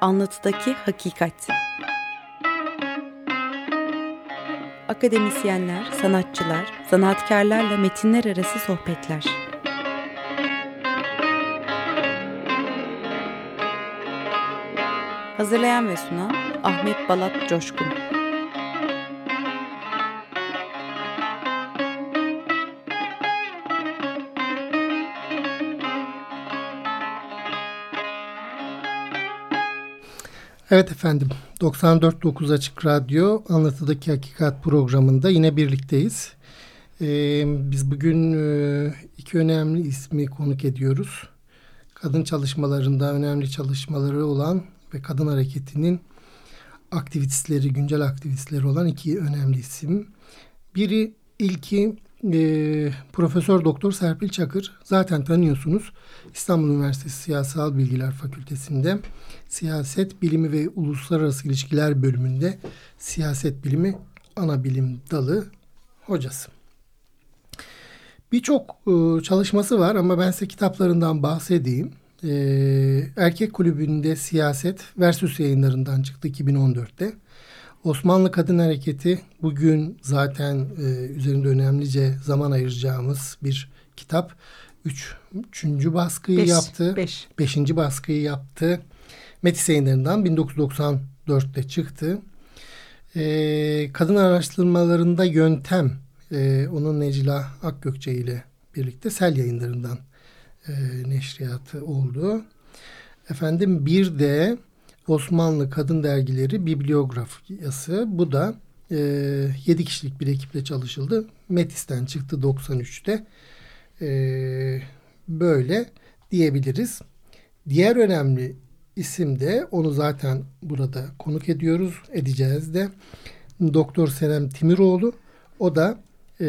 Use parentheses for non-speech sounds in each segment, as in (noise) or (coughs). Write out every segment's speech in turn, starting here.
Anlatıdaki Hakikat Akademisyenler, sanatçılar, sanatkarlarla metinler arası sohbetler. Hazırlayan ve sunan Ahmet Balat Coşkun Evet efendim 94.9 Açık Radyo Anlatıdaki Hakikat programında yine birlikteyiz. Ee, biz bugün e, iki önemli ismi konuk ediyoruz. Kadın çalışmalarında önemli çalışmaları olan ve kadın hareketinin aktivistleri, güncel aktivistleri olan iki önemli isim. Biri ilki e, Profesör Doktor Serpil Çakır. Zaten tanıyorsunuz. İstanbul Üniversitesi Siyasal Bilgiler Fakültesi'nde Siyaset Bilimi ve Uluslararası İlişkiler bölümünde siyaset bilimi ana bilim dalı hocası. Birçok e, çalışması var ama ben size kitaplarından bahsedeyim. E, Erkek Kulübü'nde Siyaset versus yayınlarından çıktı 2014'te. Osmanlı Kadın Hareketi bugün zaten e, üzerinde önemlice zaman ayıracağımız bir kitap. Üç, üçüncü baskıyı beş, yaptı. Beş. Beşinci baskıyı yaptı. Metis yayınlarından 1994'te çıktı. E, kadın araştırmalarında yöntem e, onun Necla Akgökçe ile birlikte Sel yayınlarından e, neşriyatı oldu. Efendim bir de Osmanlı Kadın Dergileri bibliografyası. Bu da e, 7 kişilik bir ekiple çalışıldı. Metis'ten çıktı 93'te. E, böyle diyebiliriz. Diğer önemli isim de onu zaten burada konuk ediyoruz, edeceğiz de. Doktor Senem Timiroğlu. O da e,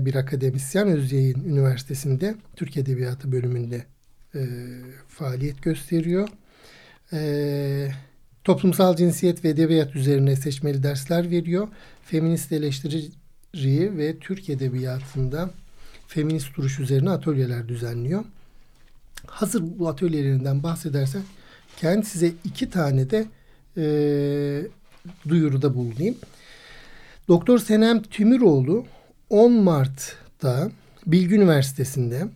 bir akademisyen Özyayın Üniversitesi'nde Türk Edebiyatı bölümünde e, faaliyet gösteriyor. E, toplumsal cinsiyet ve edebiyat üzerine seçmeli dersler veriyor. Feminist eleştiri ve Türk edebiyatında feminist duruş üzerine atölyeler düzenliyor. Hazır bu atölyelerinden bahsedersen kendi size iki tane de e, duyuruda bulunayım. Doktor Senem Tümüroğlu 10 Mart'ta Bilgi Üniversitesi'nde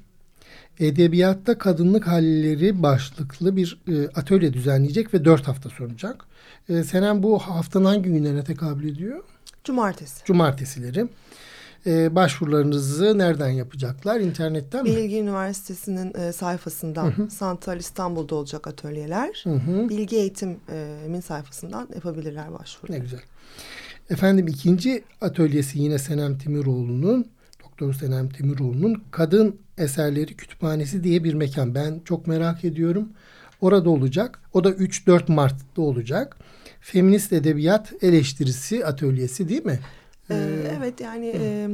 Edebiyatta Kadınlık Halleri başlıklı bir e, atölye düzenleyecek ve dört hafta sunacak. E, Senem bu haftanın hangi günlerine tekabül ediyor? Cumartesi. Cumartesileri. E, başvurularınızı nereden yapacaklar? İnternetten Bilgi mi? Bilgi Üniversitesi'nin e, sayfasından hı hı. Santal İstanbul'da olacak atölyeler. Hı hı. Bilgi Eğitim'in sayfasından yapabilirler başvuru. Ne güzel. Efendim ikinci atölyesi yine Senem Timiroğlu'nun Doktor Senem Timiroğlu'nun Kadın Eserleri Kütüphanesi diye bir mekan. Ben çok merak ediyorum. Orada olacak. O da 3-4 Mart'ta olacak. Feminist Edebiyat Eleştirisi Atölyesi değil mi? Ee, ee evet yani e,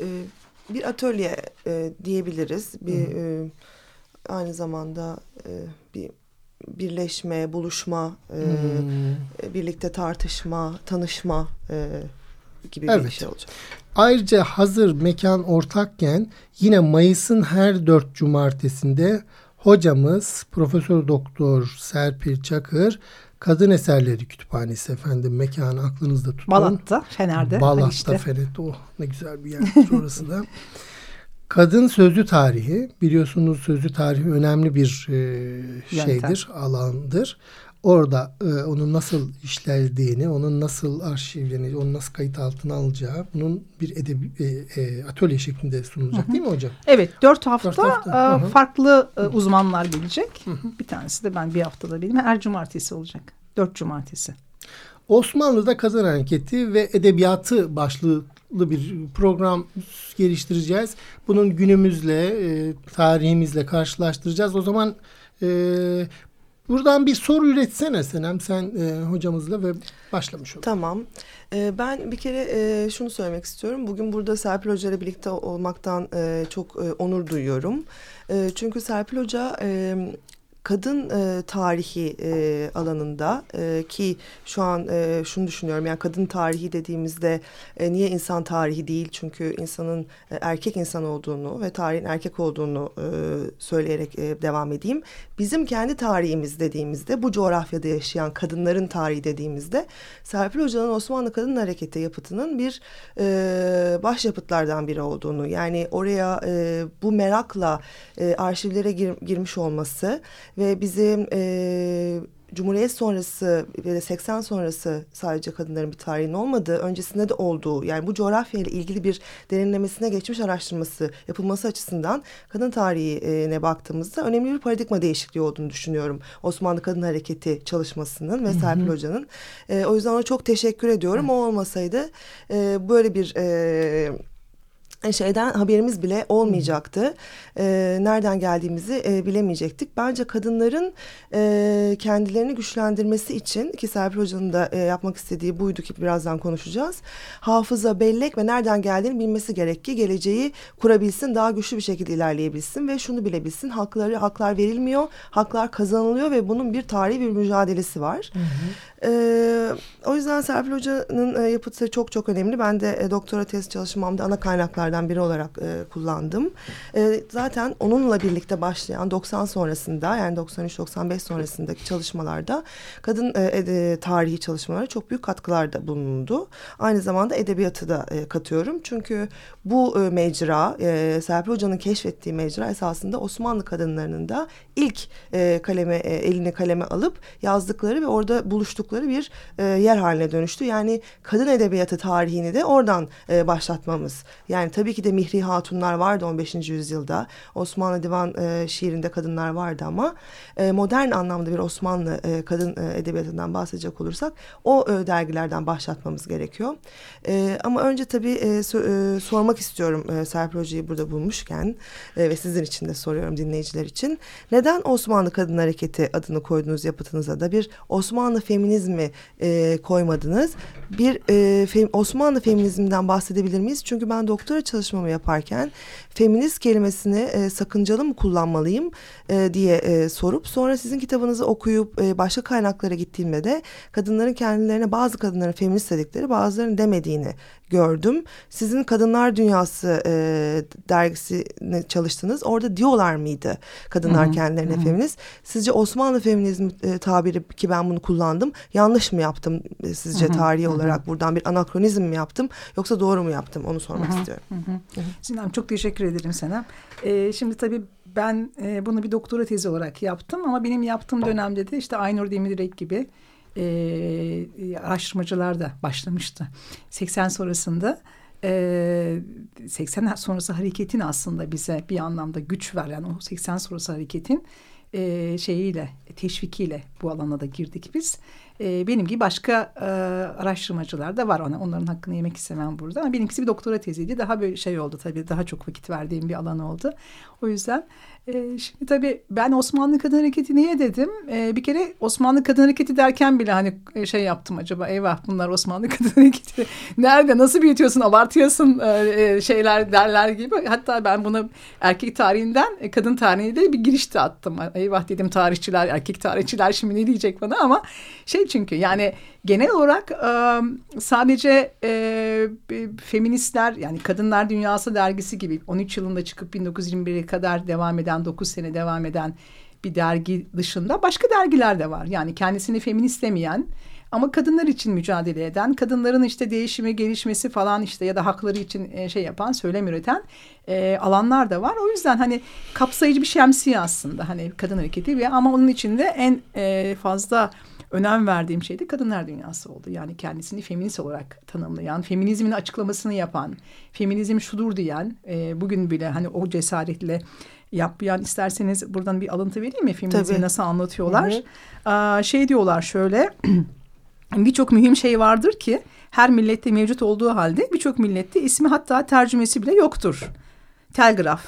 e, bir atölye e, diyebiliriz. Bir e, aynı zamanda e, bir birleşme, buluşma, e, hmm. birlikte tartışma, tanışma e, gibi evet. bir şey olacak. Ayrıca hazır mekan ortakken yine Mayıs'ın her dört cumartesinde hocamız Profesör Doktor Serpil Çakır Kadın Eserleri Kütüphanesi efendim mekanı aklınızda tutun. Balat'ta, Fener'de. Balat'ta, işte. Fener'de. Oh ne güzel bir yer orası da. (laughs) Kadın sözlü tarihi biliyorsunuz sözlü tarihi önemli bir e, şeydir, alandır. Orada e, onun nasıl işlendiğini, onun nasıl arşivleneceği, onun nasıl kayıt altına alacağı bunun bir edebi, e, e, atölye şeklinde sunulacak hı hı. değil mi hocam? Evet, dört hafta, dört hafta. E, farklı e, uzmanlar gelecek. Hı hı. Bir tanesi de ben bir haftada benim. Her cumartesi olacak. Dört cumartesi. Osmanlı'da kadın hareketi ve edebiyatı başlığı bir program geliştireceğiz. Bunun günümüzle, e, tarihimizle karşılaştıracağız. O zaman e, buradan bir soru üretsene Senem sen e, hocamızla ve başlamış olalım. Tamam. E, ben bir kere e, şunu söylemek istiyorum. Bugün burada Serpil Hoca ile birlikte olmaktan e, çok e, onur duyuyorum. E, çünkü Serpil Hoca... E, kadın e, tarihi e, alanında e, ki şu an e, şunu düşünüyorum yani kadın tarihi dediğimizde e, niye insan tarihi değil çünkü insanın e, erkek insan olduğunu ve tarihin erkek olduğunu e, söyleyerek e, devam edeyim. Bizim kendi tarihimiz dediğimizde bu coğrafyada yaşayan kadınların tarihi dediğimizde Serpil Hoca'nın Osmanlı Kadın Hareketi yapıtının bir e, başyapıtlardan biri olduğunu yani oraya e, bu merakla e, arşivlere gir, girmiş olması ve bizim e, Cumhuriyet sonrası ve de 80 sonrası sadece kadınların bir tarihinin olmadığı, öncesinde de olduğu yani bu coğrafya ile ilgili bir derinlemesine geçmiş araştırması yapılması açısından kadın tarihine baktığımızda önemli bir paradigma değişikliği olduğunu düşünüyorum. Osmanlı Kadın Hareketi çalışmasının ve Serpil Hoca'nın. E, o yüzden ona çok teşekkür ediyorum. Hı. O olmasaydı e, böyle bir... E, şeyden haberimiz bile olmayacaktı. E, nereden geldiğimizi e, bilemeyecektik. Bence kadınların e, kendilerini güçlendirmesi için ki Serpil Hoca'nın da e, yapmak istediği buydu ki birazdan konuşacağız. Hafıza, bellek ve nereden geldiğini bilmesi gerek ki geleceği kurabilsin, daha güçlü bir şekilde ilerleyebilsin ve şunu bilebilsin. Hakları haklar verilmiyor, haklar kazanılıyor ve bunun bir tarihi bir mücadelesi var. Hı hı. E, o yüzden Serpil Hoca'nın e, yapıtı çok çok önemli. Ben de e, doktora tez çalışmamda ana kaynaklar örneklerden biri olarak e, kullandım. E, zaten onunla birlikte başlayan 90 sonrasında yani 93-95 sonrasındaki çalışmalarda kadın e, e, tarihi çalışmalara çok büyük katkılarda bulundu. Aynı zamanda edebiyatı da e, katıyorum. Çünkü bu e, mecra, e, Serpil Hoca'nın keşfettiği mecra esasında Osmanlı kadınlarının da ilk e, kaleme e, eline kaleme alıp yazdıkları ve orada buluştukları bir e, yer haline dönüştü. Yani kadın edebiyatı tarihini de oradan e, başlatmamız. Yani tabii ki de Mihri Hatunlar vardı 15. yüzyılda. Osmanlı divan e, şiirinde kadınlar vardı ama e, modern anlamda bir Osmanlı e, kadın e, edebiyatından bahsedecek olursak o e, dergilerden başlatmamız gerekiyor. E, ama önce tabii e, so, e, sormak istiyorum e, Serpil Hoca'yı burada bulmuşken e, ve sizin için de soruyorum dinleyiciler için. Neden Osmanlı Kadın Hareketi adını koydunuz yapıtınıza da bir Osmanlı feminizmi e, koymadınız? Bir e, fem, Osmanlı feminizminden bahsedebilir miyiz? Çünkü ben doktora çalışmamı yaparken feminist kelimesini e, sakıncalı mı kullanmalıyım e, diye e, sorup sonra sizin kitabınızı okuyup e, başka kaynaklara gittiğimde de kadınların kendilerine bazı kadınların feminist dedikleri bazılarının demediğini gördüm. Sizin Kadınlar Dünyası e, dergisine çalıştınız. Orada diyorlar mıydı kadınlar Hı-hı. kendilerine Hı-hı. feminist? Sizce Osmanlı feminizmi e, tabiri ki ben bunu kullandım. Yanlış mı yaptım e, sizce Hı-hı. tarihi Hı-hı. olarak buradan bir anakronizm mi yaptım yoksa doğru mu yaptım onu sormak Hı-hı. istiyorum. Sinem çok teşekkür ederim sana. Ee, şimdi tabii ben e, bunu bir doktora tezi olarak yaptım ama benim yaptığım dönemde de işte Aynur Demirek gibi e, araştırmacılar da başlamıştı. 80 sonrasında e, 80 sonrası hareketin aslında bize bir anlamda güç veren o 80 sonrası hareketin e, şeyiyle teşvikiyle bu alana da girdik biz. E, benim gibi başka e, araştırmacılar da var ona. Onların hakkını yemek istemem burada. Ama benimkisi bir doktora teziydi. Daha böyle şey oldu tabii. Daha çok vakit verdiğim bir alan oldu. O yüzden e, şimdi tabii ben Osmanlı Kadın Hareketi niye dedim? E, bir kere Osmanlı Kadın Hareketi derken bile hani e, şey yaptım acaba eyvah bunlar Osmanlı (laughs) Kadın Hareketi. Nerede nasıl büyütüyorsun abartıyorsun e, şeyler derler gibi. Hatta ben buna erkek tarihinden e, kadın tarihine de bir giriş de attım. Eyvah dedim tarihçiler erkek tarihçiler şimdi ne diyecek bana ama şey çünkü yani genel olarak e, sadece e, feministler yani Kadınlar Dünyası dergisi gibi 13 yılında çıkıp 1921'e kadar devam eden 9 sene devam eden bir dergi dışında başka dergiler de var. Yani kendisini feminist demeyen ama kadınlar için mücadele eden, kadınların işte değişimi, gelişmesi falan işte ya da hakları için şey yapan, söylem üreten e, alanlar da var. O yüzden hani kapsayıcı bir şemsiye aslında hani kadın hareketi ve ama onun içinde en e, fazla önem verdiğim şey de kadınlar dünyası oldu. Yani kendisini feminist olarak tanımlayan, feminizmin açıklamasını yapan, feminizm şudur diyen, e, bugün bile hani o cesaretle yapmayan isterseniz buradan bir alıntı vereyim mi? Feminizmi Tabii. nasıl anlatıyorlar? Hı hı. şey diyorlar şöyle, (clears throat) birçok mühim şey vardır ki her millette mevcut olduğu halde birçok millette ismi hatta tercümesi bile yoktur. Telgraf,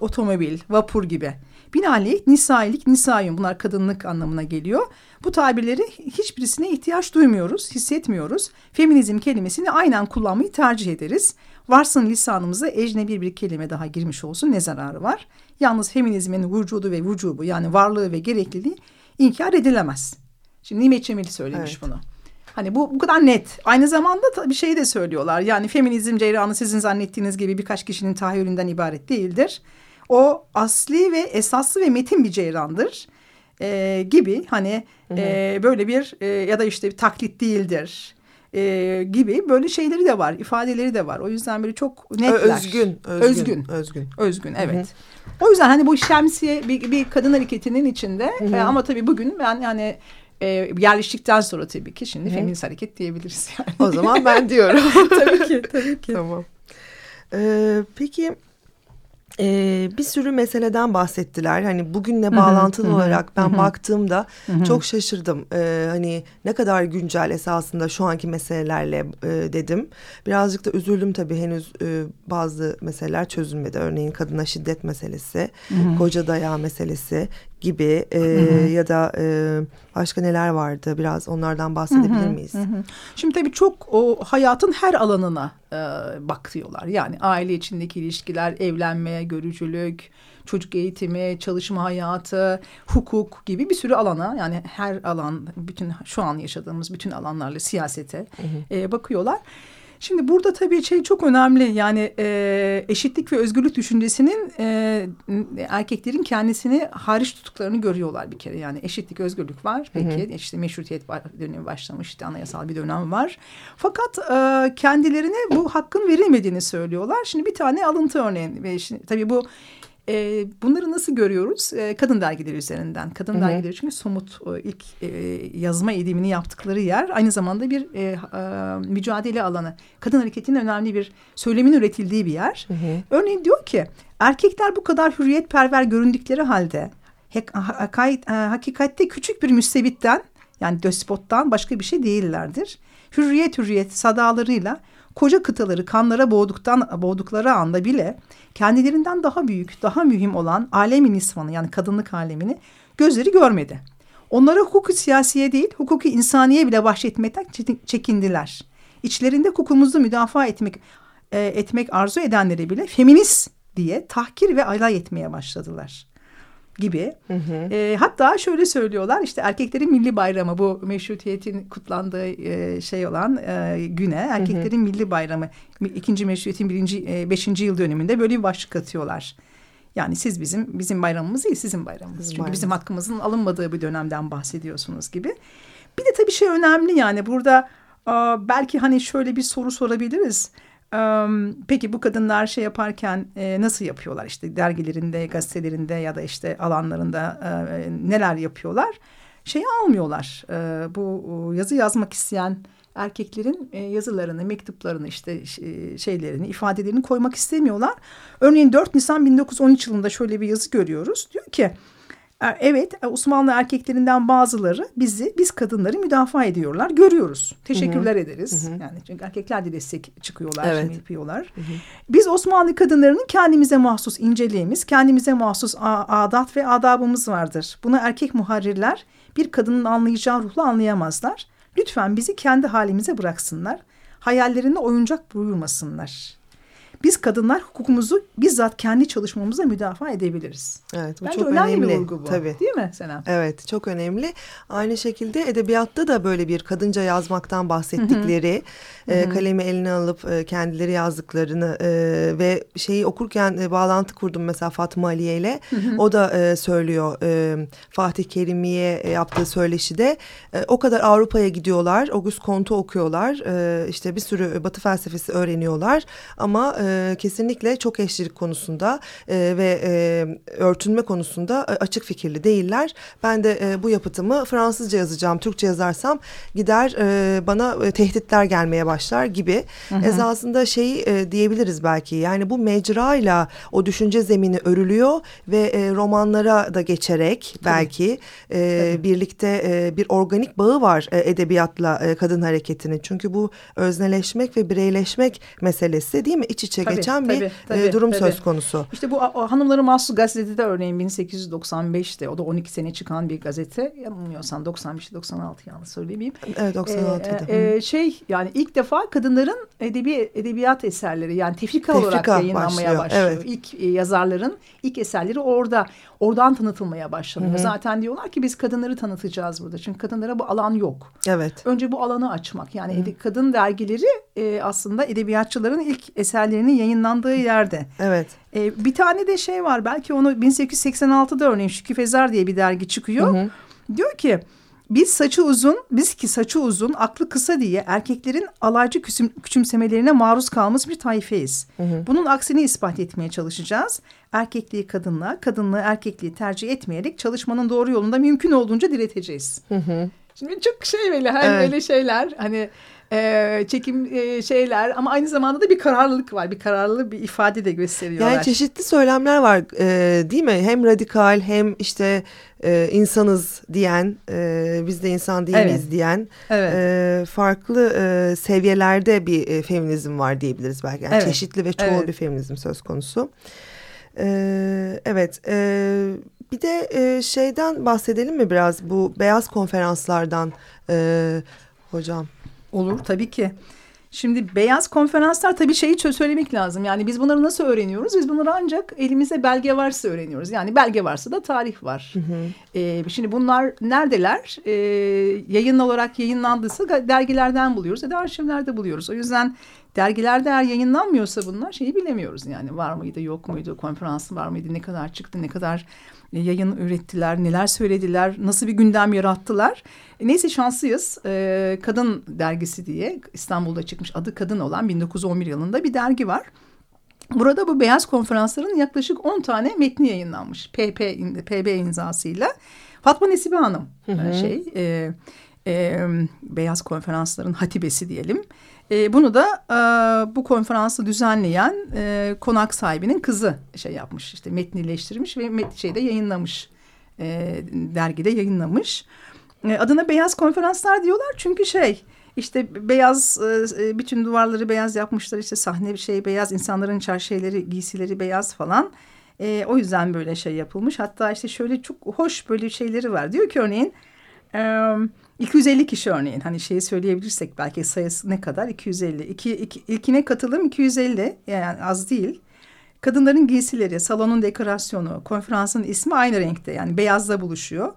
otomobil, vapur gibi. Binaenaleyh nisailik, nisayun bunlar kadınlık anlamına geliyor. Bu tabirleri hiçbirisine ihtiyaç duymuyoruz, hissetmiyoruz. Feminizm kelimesini aynen kullanmayı tercih ederiz. Varsın lisanımıza ecnebi bir kelime daha girmiş olsun ne zararı var? Yalnız feminizmin vücudu ve vücubu yani varlığı ve gerekliliği inkar edilemez. Şimdi Nimet Cemil söylemiş Evet. bunu. Hani bu bu kadar net. Aynı zamanda bir şey de söylüyorlar. Yani feminizm ceyranı sizin zannettiğiniz gibi birkaç kişinin tahayyülünden ibaret değildir. O asli ve esaslı ve metin bir ceyrandır. Ee, gibi hani e, böyle bir e, ya da işte bir taklit değildir. e, gibi böyle şeyleri de var, ifadeleri de var. O yüzden böyle çok netler. Özgün, özgün, Özgün. özgün. Özgün evet. O yüzden hani bu şemsiye bir, bir kadın hareketinin içinde e, ama tabii bugün ben yani e, yerleştikten sonra tabii ki şimdi feminist hareket diyebiliriz yani. O zaman ben diyorum. (laughs) tabii ki tabii ki. tamam. Ee, peki e, bir sürü meseleden bahsettiler. Hani bugünle bağlantılı olarak ben baktığımda çok şaşırdım. Ee, hani ne kadar güncel esasında şu anki meselelerle e, dedim. Birazcık da üzüldüm tabii henüz e, bazı meseleler çözülmedi. Örneğin kadına şiddet meselesi, koca dayağı meselesi gibi e, ya da e, başka neler vardı biraz onlardan bahsedebilir miyiz? Hı hı. Şimdi tabii çok o hayatın her alanına e, bakıyorlar. Yani aile içindeki ilişkiler, evlenme, görücülük, çocuk eğitimi, çalışma hayatı, hukuk gibi bir sürü alana yani her alan, bütün şu an yaşadığımız bütün alanlarla siyasete e, bakıyorlar. Şimdi burada tabii şey çok önemli yani e, eşitlik ve özgürlük düşüncesinin e, erkeklerin kendisini hariç tuttuklarını görüyorlar bir kere. Yani eşitlik, özgürlük var. Peki işte meşrutiyet dönemi başlamış, işte anayasal bir dönem var. Fakat e, kendilerine bu hakkın verilmediğini söylüyorlar. Şimdi bir tane alıntı örneğin ve şimdi, tabii bu e, bunları nasıl görüyoruz? E, kadın dergileri üzerinden. Kadın Hı hı. dergileri çünkü somut e, ilk e, yazma edimini yaptıkları yer aynı zamanda bir e, e, mücadele alanı. Kadın hareketinin önemli bir söylemin üretildiği bir yer. Örneğin diyor ki erkekler bu kadar hürriyetperver göründükleri halde hakikatte küçük bir müstebitten yani despottan başka bir şey değillerdir. Hürriyet hürriyet sadalarıyla koca kıtaları kanlara boğduktan boğdukları anda bile kendilerinden daha büyük, daha mühim olan alemin nisvanı yani kadınlık alemini gözleri görmedi. Onlara hukuku siyasiye değil, hukuku insaniye bile bahşetmekten çekindiler. İçlerinde hukukumuzu müdafaa etmek e, etmek arzu edenleri bile feminist diye tahkir ve alay etmeye başladılar gibi. E, hatta şöyle söylüyorlar işte erkeklerin milli bayramı bu meşrutiyetin kutlandığı e, şey olan e, güne erkeklerin milli bayramı ikinci meşrutiyetin birinci e, beşinci yıl dönümünde böyle bir başlık atıyorlar. Yani siz bizim bizim bayramımız değil sizin bayramımız. Bizim Çünkü bayramımız. bizim hakkımızın alınmadığı bir dönemden bahsediyorsunuz gibi. Bir de tabii şey önemli yani burada aa, belki hani şöyle bir soru sorabiliriz. Peki bu kadınlar şey yaparken e, nasıl yapıyorlar işte dergilerinde, gazetelerinde ya da işte alanlarında e, neler yapıyorlar? Şeyi almıyorlar. E, bu yazı yazmak isteyen erkeklerin yazılarını, mektuplarını işte şeylerini, ifadelerini koymak istemiyorlar. Örneğin 4 Nisan 1913 yılında şöyle bir yazı görüyoruz. Diyor ki Evet, e, Osmanlı erkeklerinden bazıları bizi, biz kadınları müdafaa ediyorlar. Görüyoruz. Teşekkürler ederiz. Yani çünkü erkekler de destek çıkıyorlar, Evet. yapıyorlar. Biz Osmanlı kadınlarının kendimize mahsus inceliğimiz, kendimize mahsus adat ve adabımız vardır. Bunu erkek muharrirler bir kadının anlayacağı ruhla anlayamazlar. Lütfen bizi kendi halimize bıraksınlar. Hayallerine oyuncak buyurmasınlar. Biz kadınlar hukukumuzu bizzat kendi çalışmamıza müdafaa edebiliriz. Evet bu Bence çok önemli, bir vurgu bu. Tabii. Değil mi Sena? Evet çok önemli. Aynı şekilde edebiyatta da böyle bir kadınca yazmaktan bahsettikleri, e, kalemi eline alıp e, kendileri yazdıklarını e, ve şeyi okurken e, bağlantı kurdum mesela Fatma Aliye ile. O da e, söylüyor e, Fatih Kerimiye e, yaptığı söyleşide e, o kadar Avrupa'ya gidiyorlar. Auguste Comte'u okuyorlar. E, işte bir sürü Batı felsefesi öğreniyorlar ama e, kesinlikle çok eşlilik konusunda e, ve e, örtünme konusunda e, açık fikirli değiller. Ben de e, bu yapıtımı Fransızca yazacağım, Türkçe yazarsam gider e, bana e, tehditler gelmeye başlar gibi. Esasında şey e, diyebiliriz belki yani bu mecrayla o düşünce zemini örülüyor ve e, romanlara da geçerek belki e, birlikte e, bir organik bağı var e, edebiyatla e, kadın hareketinin. Çünkü bu özneleşmek ve bireyleşmek meselesi değil mi? İç içe içe Tabii, geçen tabii, bir e, tabii, durum tabii. söz konusu. İşte bu o Hanımları Mahsus gazetede örneğin 1895'te o da 12 sene çıkan bir gazete. Yanılmıyorsam 95-96 yanlış söylemeyeyim. Evet 96'da. Ee, e, şey yani ilk defa kadınların edebi edebiyat eserleri yani tefrika, Tefrika olarak yayınlanmaya başlıyor, başlıyor. evet. İlk e, yazarların ilk eserleri orada oradan tanıtılmaya başlanıyor. Zaten diyorlar ki biz kadınları tanıtacağız burada. Çünkü kadınlara bu alan yok. evet. Önce bu alanı açmak. Yani ede- kadın dergileri e, aslında edebiyatçıların ilk eserlerinin yayınlandığı yerde. Evet. E, bir tane de şey var belki onu 1886'da örneğin Şükrü Fezar diye bir dergi çıkıyor. Diyor ki biz saçı uzun, biz ki saçı uzun, aklı kısa diye erkeklerin alaycı küçüm, küçümsemelerine maruz kalmış bir tayfeyiz. Bunun aksini ispat etmeye çalışacağız. Erkekliği kadınlığa, kadınlığı erkekliği tercih etmeyerek çalışmanın doğru yolunda mümkün olduğunca direteceğiz. Şimdi çok şey böyle hani Evet. böyle şeyler hani e, çekim e, şeyler ama aynı zamanda da bir kararlılık var. Bir kararlı bir ifade de gösteriyorlar. Yani çeşitli söylemler var e, değil mi? Hem radikal hem işte e, insanız diyen, e, biz de insan değil miyiz Evet. diyen Evet. e, farklı e, seviyelerde bir e, feminizm var diyebiliriz belki. Yani Evet. Çeşitli ve çoğul Evet. bir feminizm söz konusu. E, evet. E, bir de e, şeyden bahsedelim mi biraz bu beyaz konferanslardan e, hocam? Olur tabii ki. Şimdi beyaz konferanslar tabii şeyi söylemek lazım. Yani biz bunları nasıl öğreniyoruz? Biz bunları ancak elimizde belge varsa öğreniyoruz. Yani belge varsa da tarih var. Ee, şimdi bunlar neredeler? Ee, yayın olarak yayınlandıysa dergilerden buluyoruz ya da arşivlerde buluyoruz. O yüzden dergilerde eğer yayınlanmıyorsa bunlar şeyi bilemiyoruz. Yani var mıydı yok muydu konferans var mıydı ne kadar çıktı ne kadar e, yayın ürettiler neler söylediler nasıl bir gündem yarattılar. E, neyse şanslıyız Ee, Kadın Dergisi diye İstanbul'da çıkmış adı Kadın olan 1911 yılında bir dergi var. Burada bu beyaz konferansların yaklaşık 10 tane metni yayınlanmış. PP, PB imzasıyla. Fatma Nesibe Hanım e, şey e, e, beyaz konferansların hatibesi diyelim. E, bunu da e, bu konferansı düzenleyen e, konak sahibinin kızı şey yapmış. işte metnileştirmiş ve met, şeyde yayınlamış. E, dergide yayınlamış. E, adına beyaz konferanslar diyorlar çünkü şey işte beyaz e, bütün duvarları beyaz yapmışlar işte sahne bir şey beyaz insanların çar şeyleri giysileri beyaz falan. E, o yüzden böyle şey yapılmış. Hatta işte şöyle çok hoş böyle şeyleri var. Diyor ki örneğin e, 250 kişi örneğin hani şeyi söyleyebilirsek belki sayısı ne kadar 250. İki, iki, ilkine katılım 250 yani az değil. Kadınların giysileri, salonun dekorasyonu, konferansın ismi aynı renkte yani beyazla buluşuyor.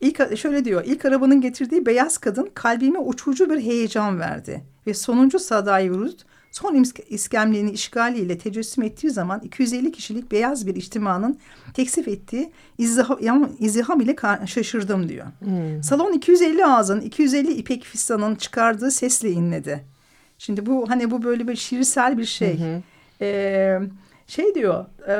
İlk şöyle diyor. ilk arabanın getirdiği beyaz kadın kalbime uçucu bir heyecan verdi ve sonuncu Saday Vurut son isk- iskemlenin işgaliyle tecessüm ettiği zaman 250 kişilik beyaz bir içtimanın teksif ettiği izdiham, izdiham ile şaşırdım diyor. Salon 250 ağzın, 250 ipek fistanın çıkardığı sesle inledi. Şimdi bu hani bu böyle bir şiirsel bir şey. Ee, şey diyor e,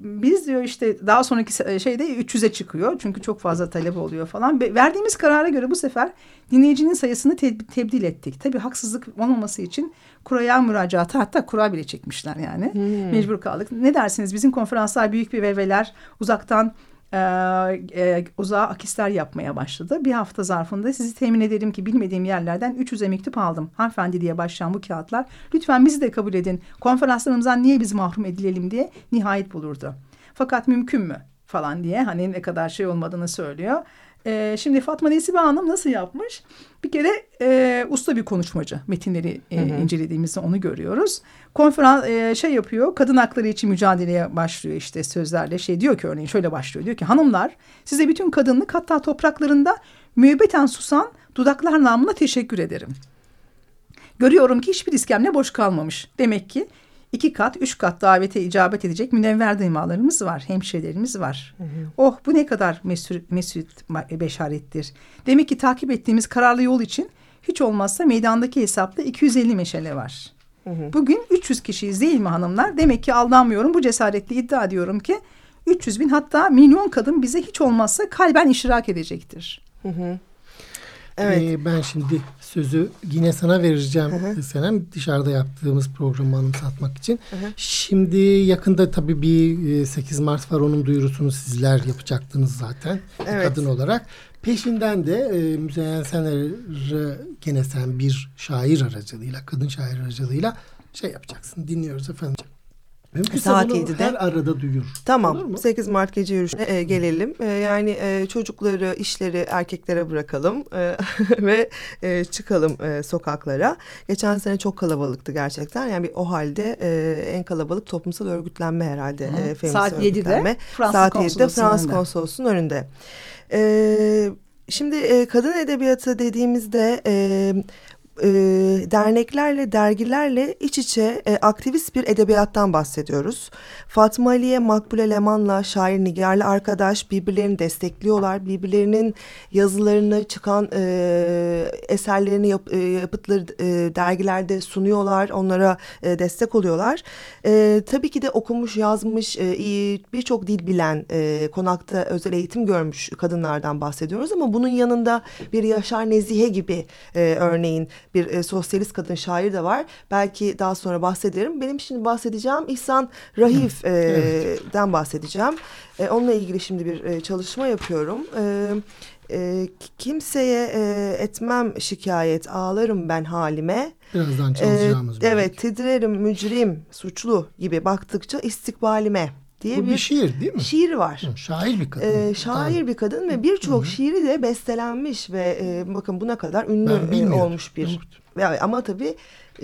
biz diyor işte daha sonraki şeyde 300'e çıkıyor. Çünkü çok fazla talep oluyor falan. Ve verdiğimiz karara göre bu sefer dinleyicinin sayısını te- tebdil ettik. Tabii haksızlık olmaması için kuraya müracaatı hatta kura bile çekmişler yani. Mecbur kaldık. Ne dersiniz bizim konferanslar büyük bir vevveler uzaktan e, e, uzağa akisler yapmaya başladı. Bir hafta zarfında sizi temin ederim ki bilmediğim yerlerden 300'e mektup aldım. Hanımefendi diye başlayan bu kağıtlar lütfen bizi de kabul edin. Konferanslarımızdan niye biz mahrum edilelim diye nihayet bulurdu. Fakat mümkün mü falan diye hani ne kadar şey olmadığını söylüyor. E, şimdi Fatma Nesibe Hanım nasıl yapmış? Bir kere e, usta bir konuşmacı. Metinleri e, incelediğimizde onu görüyoruz. Konferans e, şey yapıyor. Kadın hakları için mücadeleye başlıyor işte sözlerle. Şey diyor ki örneğin şöyle başlıyor. Diyor ki hanımlar size bütün kadınlık hatta topraklarında müebbeten susan dudaklar namına teşekkür ederim. Görüyorum ki hiçbir iskemle boş kalmamış. Demek ki iki kat, üç kat davete icabet edecek münevver dıymalarımız var, hemşirelerimiz var. Oh bu ne kadar mesut, mesut beşarettir. Demek ki takip ettiğimiz kararlı yol için hiç olmazsa meydandaki hesapta 250 meşale var. Bugün 300 kişiyiz değil mi hanımlar? Demek ki aldanmıyorum. Bu cesaretle iddia ediyorum ki 300 bin hatta milyon kadın bize hiç olmazsa kalben iştirak edecektir. Evet. Ee, ben şimdi sözü yine sana vereceğim Senem dışarıda yaptığımız programı anımsatmak için. Şimdi yakında tabii bir e, 8 Mart var onun duyurusunu sizler yapacaktınız zaten Evet. kadın olarak. Peşinden de e, Müzeyyen Sener'e gene sen bir şair aracılığıyla, kadın şair aracılığıyla şey yapacaksın. Dinliyoruz efendim. Mümkünse Saat bunu 7'de. her arada duyur. Tamam. mu? 8 Mart gece yürüyüşüne e, gelelim. E, yani e, çocukları, işleri erkeklere bırakalım e, (laughs) ve e, çıkalım e, sokaklara. Geçen sene çok kalabalıktı gerçekten. Yani bir o halde e, en kalabalık toplumsal örgütlenme herhalde. E, Saat 7'de örgütlenme. Fransız Saat 7'de konsolosluğunun Fransız önünde. konsolosluğunun önünde. E, şimdi e, kadın edebiyatı dediğimizde e, e, derneklerle, dergilerle iç içe e, aktivist bir edebiyattan bahsediyoruz. Fatma Aliye, Makbule Leman'la, şair Nigar'la arkadaş birbirlerini destekliyorlar. Birbirlerinin yazılarını, çıkan e, eserlerini, yap, e, yapıtları e, dergilerde sunuyorlar. Onlara e, destek oluyorlar. E, tabii ki de okumuş, yazmış, e, birçok dil bilen, e, konakta özel eğitim görmüş kadınlardan bahsediyoruz. Ama bunun yanında bir Yaşar Nezihe gibi e, örneğin bir e, sosyalist kadın şair de var. Belki daha sonra bahsederim. Benim şimdi bahsedeceğim İhsan Rahif'den bahsedeceğim. E, onunla ilgili şimdi bir e, çalışma yapıyorum. E, e, kimseye e, etmem şikayet ağlarım ben halime. Birazdan E, çalışacağımız. bir evet titrerim mücrim suçlu gibi baktıkça istikbalime diye Bu bir bir, şiir değil mi? şiir var. Hı, Şair bir kadın. Ee, şair bir kadın ve birçok şiiri de bestelenmiş ve e, bakın buna kadar ünlü e, olmuş bir. Ya, ama tabii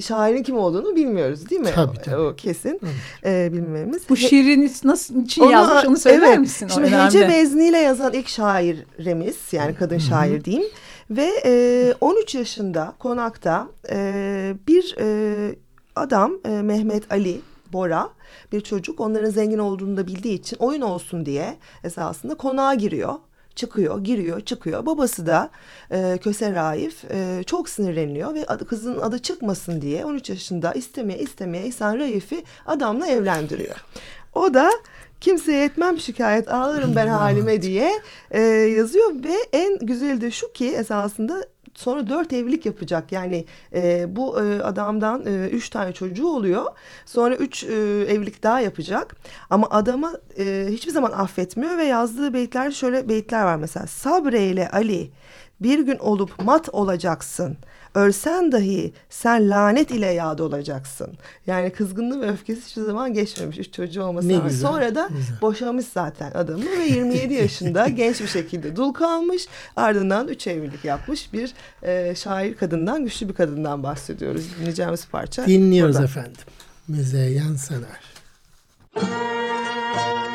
şairin kim olduğunu bilmiyoruz değil mi? Tabii, tabii. O kesin e, bilmemiz. Bu şiirini nasıl için onu- yazmış onu söyler evet, misin? O Şimdi önemli. hece vezniyle yazan ilk şairimiz yani kadın şair diyeyim. Ve e, 13 yaşında konakta e, bir e, adam e, Mehmet Ali Bora bir çocuk onların zengin olduğunu da bildiği için oyun olsun diye esasında konağa giriyor. Çıkıyor, giriyor, çıkıyor. Babası da e, Köse Raif e, çok sinirleniyor ve adı, kızın adı çıkmasın diye 13 yaşında istemeye istemeye İhsan Raif'i adamla evlendiriyor. O da kimseye etmem şikayet ağlarım ben (laughs) halime diye e, yazıyor ve en güzeli de şu ki esasında sonra dört evlilik yapacak. Yani e, bu e, adamdan e, üç tane çocuğu oluyor. Sonra üç e, evlilik daha yapacak. Ama adama e, hiçbir zaman affetmiyor ve yazdığı beyitler şöyle beyitler var mesela. Sabreyle Ali bir gün olup mat olacaksın ölsen dahi sen lanet ile yad olacaksın. Yani kızgınlığı ve öfkesi hiçbir zaman geçmemiş. Üç çocuğu olmasına Ne güzel, Sonra da güzel. boşamış zaten adamı ve 27 (laughs) yaşında genç bir şekilde dul kalmış. Ardından üç evlilik yapmış bir e, şair kadından, güçlü bir kadından bahsediyoruz. Dinleyeceğimiz parça. Dinliyoruz burada. efendim. Müzeyyen Sener. kimseye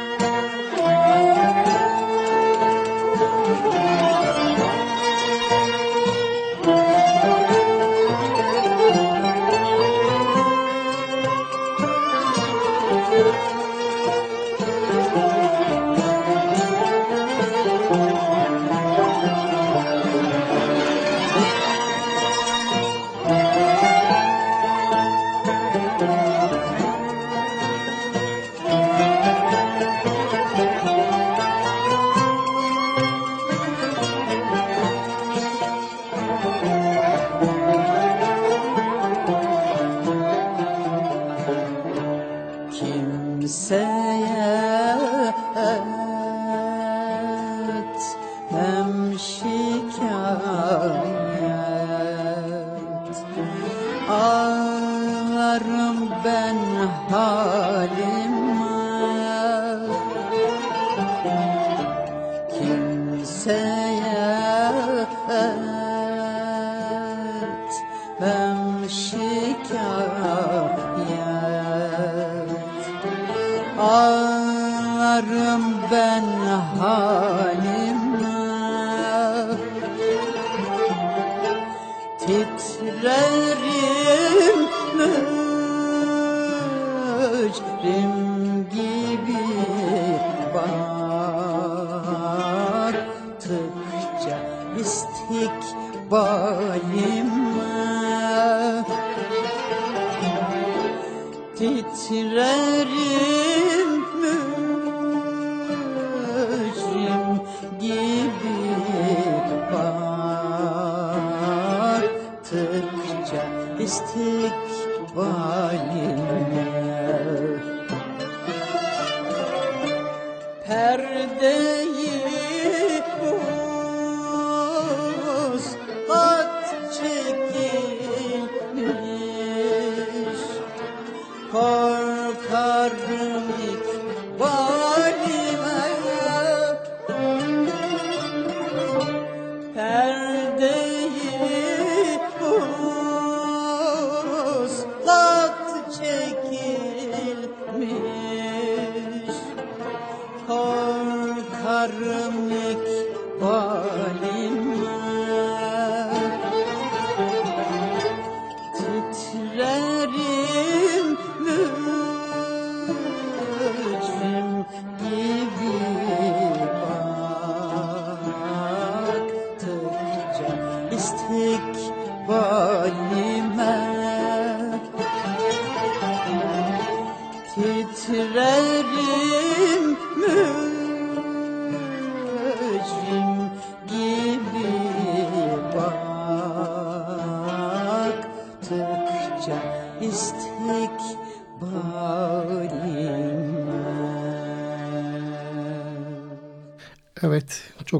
baktıkça istikbalime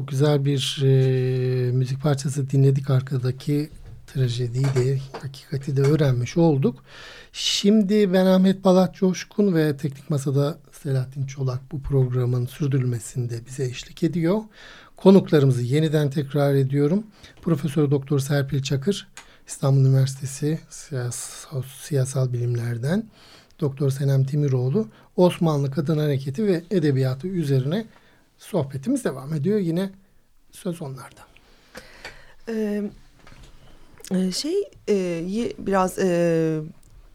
çok güzel bir e, müzik parçası dinledik arkadaki trajediyi de hakikati de öğrenmiş olduk. Şimdi ben Ahmet Balat Coşkun ve Teknik Masa'da Selahattin Çolak bu programın sürdürülmesinde bize eşlik ediyor. Konuklarımızı yeniden tekrar ediyorum. Profesör Doktor Serpil Çakır, İstanbul Üniversitesi Siyasal, Siyasal Bilimlerden, Doktor Senem Timiroğlu, Osmanlı Kadın Hareketi ve Edebiyatı üzerine sohbetimiz devam ediyor. Yine söz onlarda. Ee, şey e, biraz e,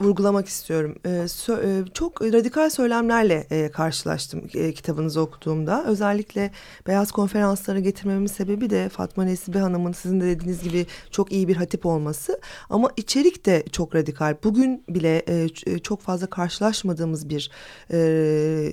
vurgulamak istiyorum. E, sö- e, çok radikal söylemlerle e, karşılaştım e, kitabınızı okuduğumda. Özellikle beyaz konferanslara getirmemin sebebi de Fatma Nesibe Hanım'ın sizin de dediğiniz gibi çok iyi bir hatip olması. Ama içerik de çok radikal. Bugün bile çok fazla karşılaşmadığımız bir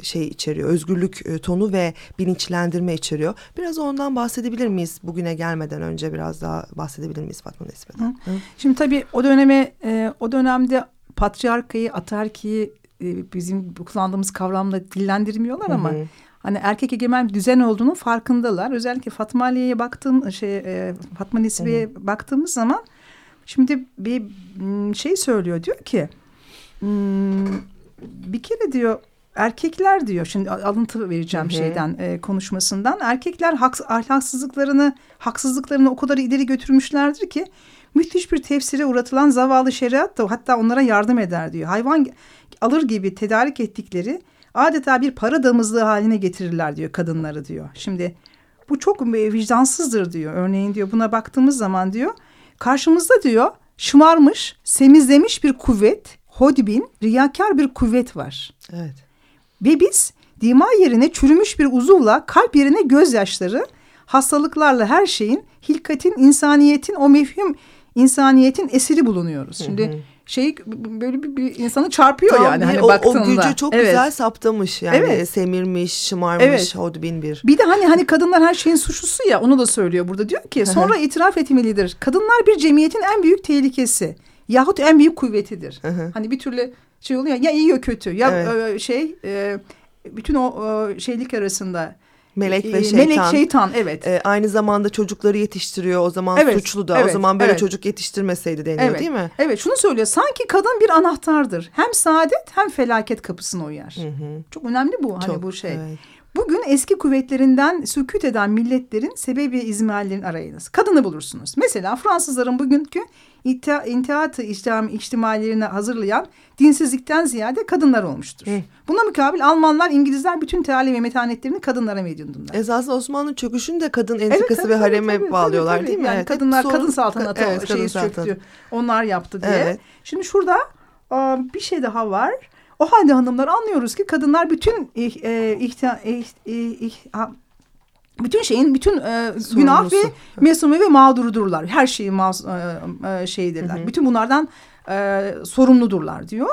şey içeriyor. Özgürlük tonu ve bilinçlendirme içeriyor. Biraz ondan bahsedebilir miyiz? Bugüne gelmeden önce biraz daha bahsedebilir miyiz Fatma Nesibe'den? Şimdi tabii o döneme o dönemde patriarkayı, atarkiyi e, bizim kullandığımız kavramla dillendirmiyorlar ama Hı hı. hani erkek egemen bir düzen olduğunun farkındalar. Özellikle Fatma Aliye'ye baktığım şey e, Fatma Nesibe'ye baktığımız zaman şimdi bir m, şey söylüyor diyor ki m, bir kere diyor erkekler diyor şimdi alıntı vereceğim Hı hı. şeyden e, konuşmasından erkekler haks, ahlaksızlıklarını haksızlıklarını o kadar ileri götürmüşlerdir ki müthiş bir tefsire uğratılan zavallı şeriat da hatta onlara yardım eder diyor. Hayvan alır gibi tedarik ettikleri adeta bir para damızlığı haline getirirler diyor kadınları diyor. Şimdi bu çok vicdansızdır diyor. Örneğin diyor buna baktığımız zaman diyor karşımızda diyor şımarmış, semizlemiş bir kuvvet, hodbin, riyakar bir kuvvet var. Evet. Ve biz dima yerine çürümüş bir uzuvla kalp yerine gözyaşları, hastalıklarla her şeyin, hilkatin, insaniyetin, o mefhum insaniyetin esiri bulunuyoruz. Şimdi şey böyle bir, bir insanı çarpıyor Tam yani bir hani o, baktığında. o gücü çok Evet. güzel saptamış yani Evet. semirmiş, şımarmış, Evet. hodbin bir. Bir de hani hani kadınlar her şeyin suçlusu ya onu da söylüyor burada diyor ki sonra itiraf etmelidir. Kadınlar bir cemiyetin en büyük tehlikesi yahut en büyük kuvvetidir. hı. hani bir türlü şey oluyor ya iyi ya kötü ya Evet. e, şey e, bütün o şeylik arasında Melek e, ve şeytan. melek şeytan evet. Ee, aynı zamanda çocukları yetiştiriyor. O zaman Evet, suçlu da. O evet, zaman böyle evet. çocuk yetiştirmeseydi deniyor Evet. değil mi? Evet şunu söylüyor sanki kadın bir anahtardır. Hem saadet hem felaket kapısını uyar. Çok önemli bu hani Çok, bu şey. evet. Bugün eski kuvvetlerinden sükut eden milletlerin sebebi izmahallerin arayınız. Kadını bulursunuz. Mesela Fransızların bugünkü İntiha- intihatı içtim, içtimallerini hazırlayan dinsizlikten ziyade kadınlar olmuştur. Buna mukabil Almanlar, İngilizler bütün teali ve metanetlerini kadınlara medyundunlar. Esasında Osmanlı çöküşünü de kadın entrikası tabii, ve tabii, hareme tabii, bağlıyorlar tabii, değil mi? Yani Evet, kadınlar sorun- kadın saltanatı Evet, şeyi çöktü. Onlar yaptı diye. Evet. Şimdi şurada aa, bir şey daha var. O halde hanımlar anlıyoruz ki kadınlar bütün e, ihtia- ih- ih- ih- ha- bütün şeyin bütün e, günah ve mesume ve mağdurudurlar. Her şeyin mağz, e, e, şeydirler. Bütün bunlardan e, sorumludurlar diyor.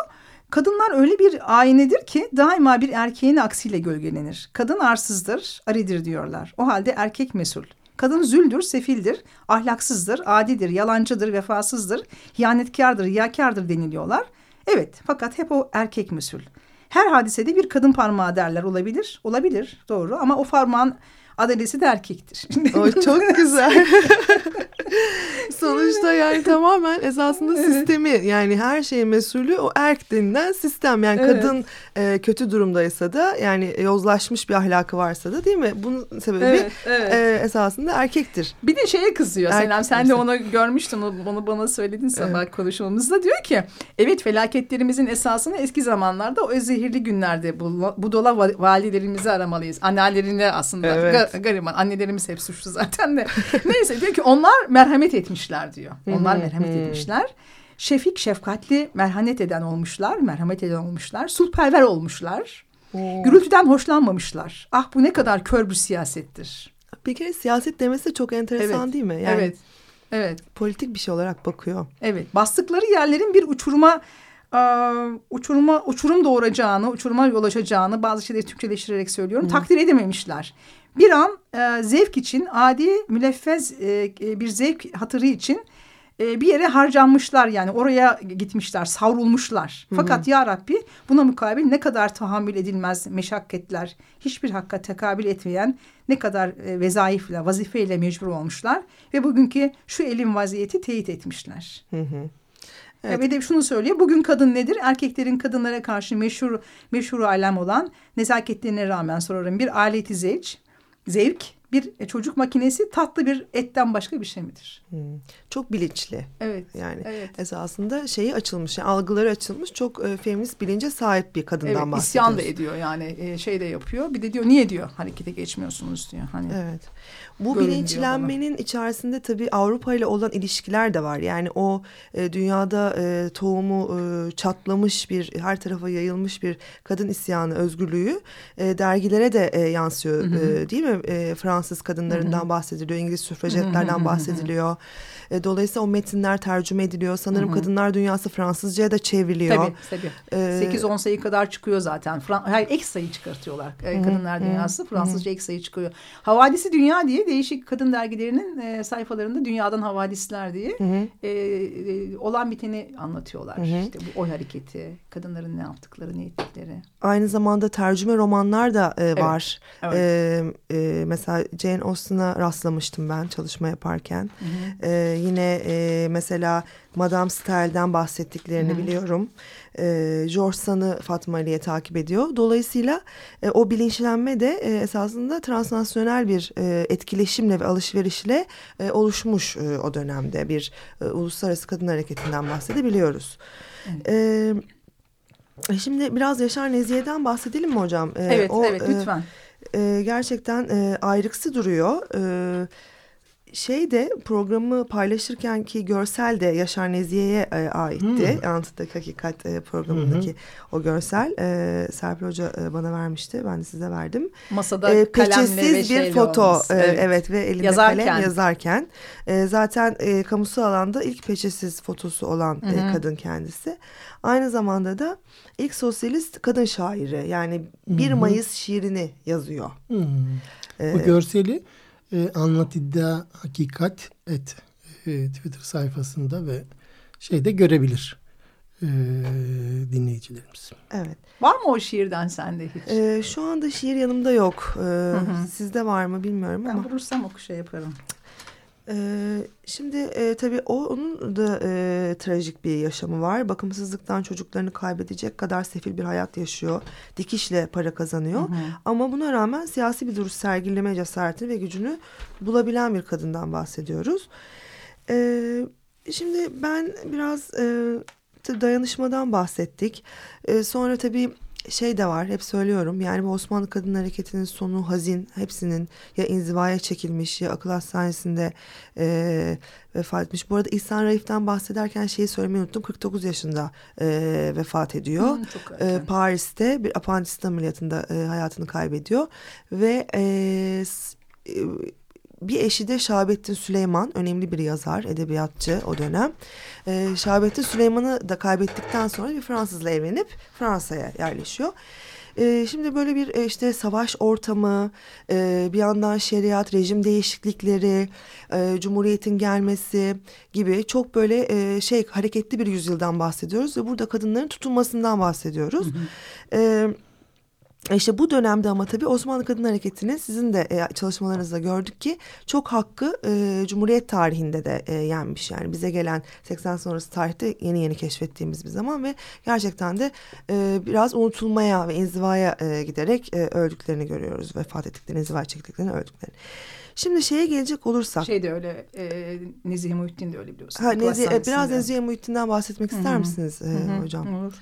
Kadınlar öyle bir aynedir ki daima bir erkeğin aksiyle gölgelenir. Kadın arsızdır, aridir diyorlar. O halde erkek mesul. Kadın züldür, sefildir, ahlaksızdır, adidir, yalancıdır, vefasızdır, hiyanetkardır, riyakardır deniliyorlar. Evet fakat hep o erkek mesul. Her hadisede bir kadın parmağı derler olabilir. Olabilir doğru ama o parmağın adalesi de erkektir. (laughs) O çok güzel. (laughs) Sonuçta yani tamamen esasında Evet. sistemi yani her şeyin mesulü o erk denilen sistem. Yani Evet. kadın e, kötü durumdaysa da yani yozlaşmış bir ahlakı varsa da değil mi? Bunun sebebi evet, evet. e, esasında erkektir. Bir de şeye kızıyor Erkek Selam. Sen de onu görmüştün. Onu, bana söyledin sabah konuşmamızda. Diyor ki evet felaketlerimizin esasını eski zamanlarda o zehirli günlerde bu, bu dola va- validelerimizi aramalıyız. Annelerini aslında. Evet. Ga- gariban. Annelerimiz hep suçlu zaten de. (laughs) Neyse diyor ki onlar merhamet etmişler diyor. Onlar merhamet etmişler. Şefik, şefkatli, merhamet eden olmuşlar. Merhamet eden olmuşlar. Sulperver olmuşlar. Gürültüden hoşlanmamışlar. Ah bu ne kadar kör bir siyasettir. Bir kere siyaset demesi de çok enteresan Evet. değil mi? Yani Evet. Evet. politik bir şey olarak bakıyor. Evet. Bastıkları yerlerin bir uçuruma uçuruma uçurum doğuracağını, uçuruma yol açacağını bazı şeyleri Türkçeleştirerek söylüyorum. Takdir edememişler. Bir an e, zevk için adi müleffez e, e, bir zevk hatırı için e, bir yere harcanmışlar yani oraya gitmişler, savrulmuşlar. Fakat ya Rabbi buna mukabil ne kadar tahammül edilmez meşakkatler, hiçbir hakka tekabül etmeyen ne kadar e, vezaifle, vazifeyle mecbur olmuşlar ve bugünkü şu elin vaziyeti teyit etmişler. Hı hı. Evet. Ve de şunu söylüyor. Bugün kadın nedir? Erkeklerin kadınlara karşı meşhur meşhur alem olan nezaketlerine rağmen sorarım. Bir aleti zevk, zevk, bir çocuk makinesi tatlı bir etten başka bir şey midir? Hı. Çok bilinçli. Evet. Yani Evet. esasında şeyi açılmış, yani algıları açılmış, çok e, feminist bilince sahip bir kadından Evet, bahsediyoruz. isyan da ediyor yani e, şey de yapıyor. Bir de diyor niye diyor harekete geçmiyorsunuz diyor. Hani Evet. Bu bilinçlenmenin içerisinde tabii Avrupa ile olan ilişkiler de var. Yani o e, dünyada e, tohumu e, çatlamış bir, her tarafa yayılmış bir kadın isyanı, özgürlüğü e, dergilere de e, yansıyor. E, değil mi? E, Fransız kadınlarından bahsediliyor, İngiliz süfrajetlerden bahsediliyor. E, dolayısıyla o metinler tercüme ediliyor. Sanırım Kadınlar Dünyası Fransızcaya da çevriliyor. Tabii tabii. Ee, 8-10 sayı kadar çıkıyor zaten. Fran Hayır ek sayı çıkartıyorlar. Ee, Kadınlar Dünyası Fransızca ek sayı çıkıyor. Havadisi Dünya diye değişik kadın dergilerinin e, sayfalarında dünyadan havadisler diye e, e, olan biteni anlatıyorlar. İşte bu oy hareketi, kadınların ne yaptıkları, ne ettikleri. Aynı zamanda tercüme romanlar da e, var. evet. E, e, mesela Jane Austen'a rastlamıştım ben çalışma yaparken. E, yine e, mesela Madame Sterl'den bahsettiklerini biliyorum. E, George Sand'ı Fatma Ali'ye takip ediyor. Dolayısıyla e, o bilinçlenme de e, esasında transnasyonel bir e, etkileşimle ve alışverişle e, oluşmuş e, o dönemde bir e, uluslararası kadın hareketinden bahsedebiliyoruz. E, Şimdi biraz Yaşar Nezihe'den bahsedelim mi hocam? E, evet, o, evet e, lütfen. e, gerçekten e, ayrıksı duruyor. E, şey de programı paylaşırken ki görsel de Yaşar Nezihe'ye e, aitti. Anlatıdaki Hakikat e, programındaki o görsel. E, Serpil Hoca e, bana vermişti. Ben de size verdim. Masada E, kalemle ve peçesiz bir foto. olması. e, evet. ve elinde Yazarken. kalem yazarken. E, zaten e, kamusal alanda ilk peçesiz fotosu olan e, kadın kendisi. Aynı zamanda da ilk sosyalist kadın şairi. Yani 1 Mayıs şiirini yazıyor. Hmm. E, Bu görseli e, anlat iddia hakikat et e, Twitter sayfasında ve şeyde görebilir e, dinleyicilerimiz. evet. Var mı o şiirden sende hiç? Ee, şu anda şiir yanımda yok. Ee, Sizde var mı bilmiyorum ben ama. bulursam oku şey yaparım. Ee, şimdi e, tabii o onun da e, trajik bir yaşamı var. Bakımsızlıktan çocuklarını kaybedecek kadar sefil bir hayat yaşıyor. Dikişle para kazanıyor. Ama buna rağmen siyasi bir duruş sergileme cesaretini ve gücünü bulabilen bir kadından bahsediyoruz. Ee, şimdi ben biraz e, dayanışmadan bahsettik. E, sonra tabii şey de var hep söylüyorum yani bu Osmanlı Kadın Hareketi'nin sonu hazin hepsinin ya inzivaya çekilmiş ya akıl hastanesinde e, vefat etmiş. Bu arada İhsan Raif'ten bahsederken şeyi söylemeyi unuttum 49 yaşında e, vefat ediyor. Hı, E. Paris'te bir apandisit ameliyatında e, hayatını kaybediyor ve e, bir eşi de Şahabettin Süleyman önemli bir yazar, edebiyatçı o dönem. Ee, Şahabettin Süleyman'ı da kaybettikten sonra bir Fransızla evlenip Fransa'ya yerleşiyor. Ee, şimdi böyle bir e, işte savaş ortamı, e, bir yandan şeriat, rejim değişiklikleri, e, cumhuriyetin gelmesi gibi çok böyle e, şey hareketli bir yüzyıldan bahsediyoruz ve burada kadınların tutulmasından bahsediyoruz. Ee, İşte bu dönemde ama tabii Osmanlı Kadın Hareketi'nin sizin de e, çalışmalarınızda gördük ki çok hakkı e, Cumhuriyet tarihinde de e, yenmiş. Yani bize gelen 80 sonrası tarihte yeni yeni keşfettiğimiz bir zaman ve gerçekten de e, biraz unutulmaya ve inzivaya e, giderek e, öldüklerini görüyoruz. Vefat ettiklerini, inzivaya çektiklerini, öldüklerini. Şimdi şeye gelecek olursak. Şey de öyle, e, Nezihe Muhittin de öyle biliyorsun. Ha, Nezihe, e, biraz. Nezihe Muhittin'den bahsetmek ister Hı hı. misiniz e, hocam? Olur.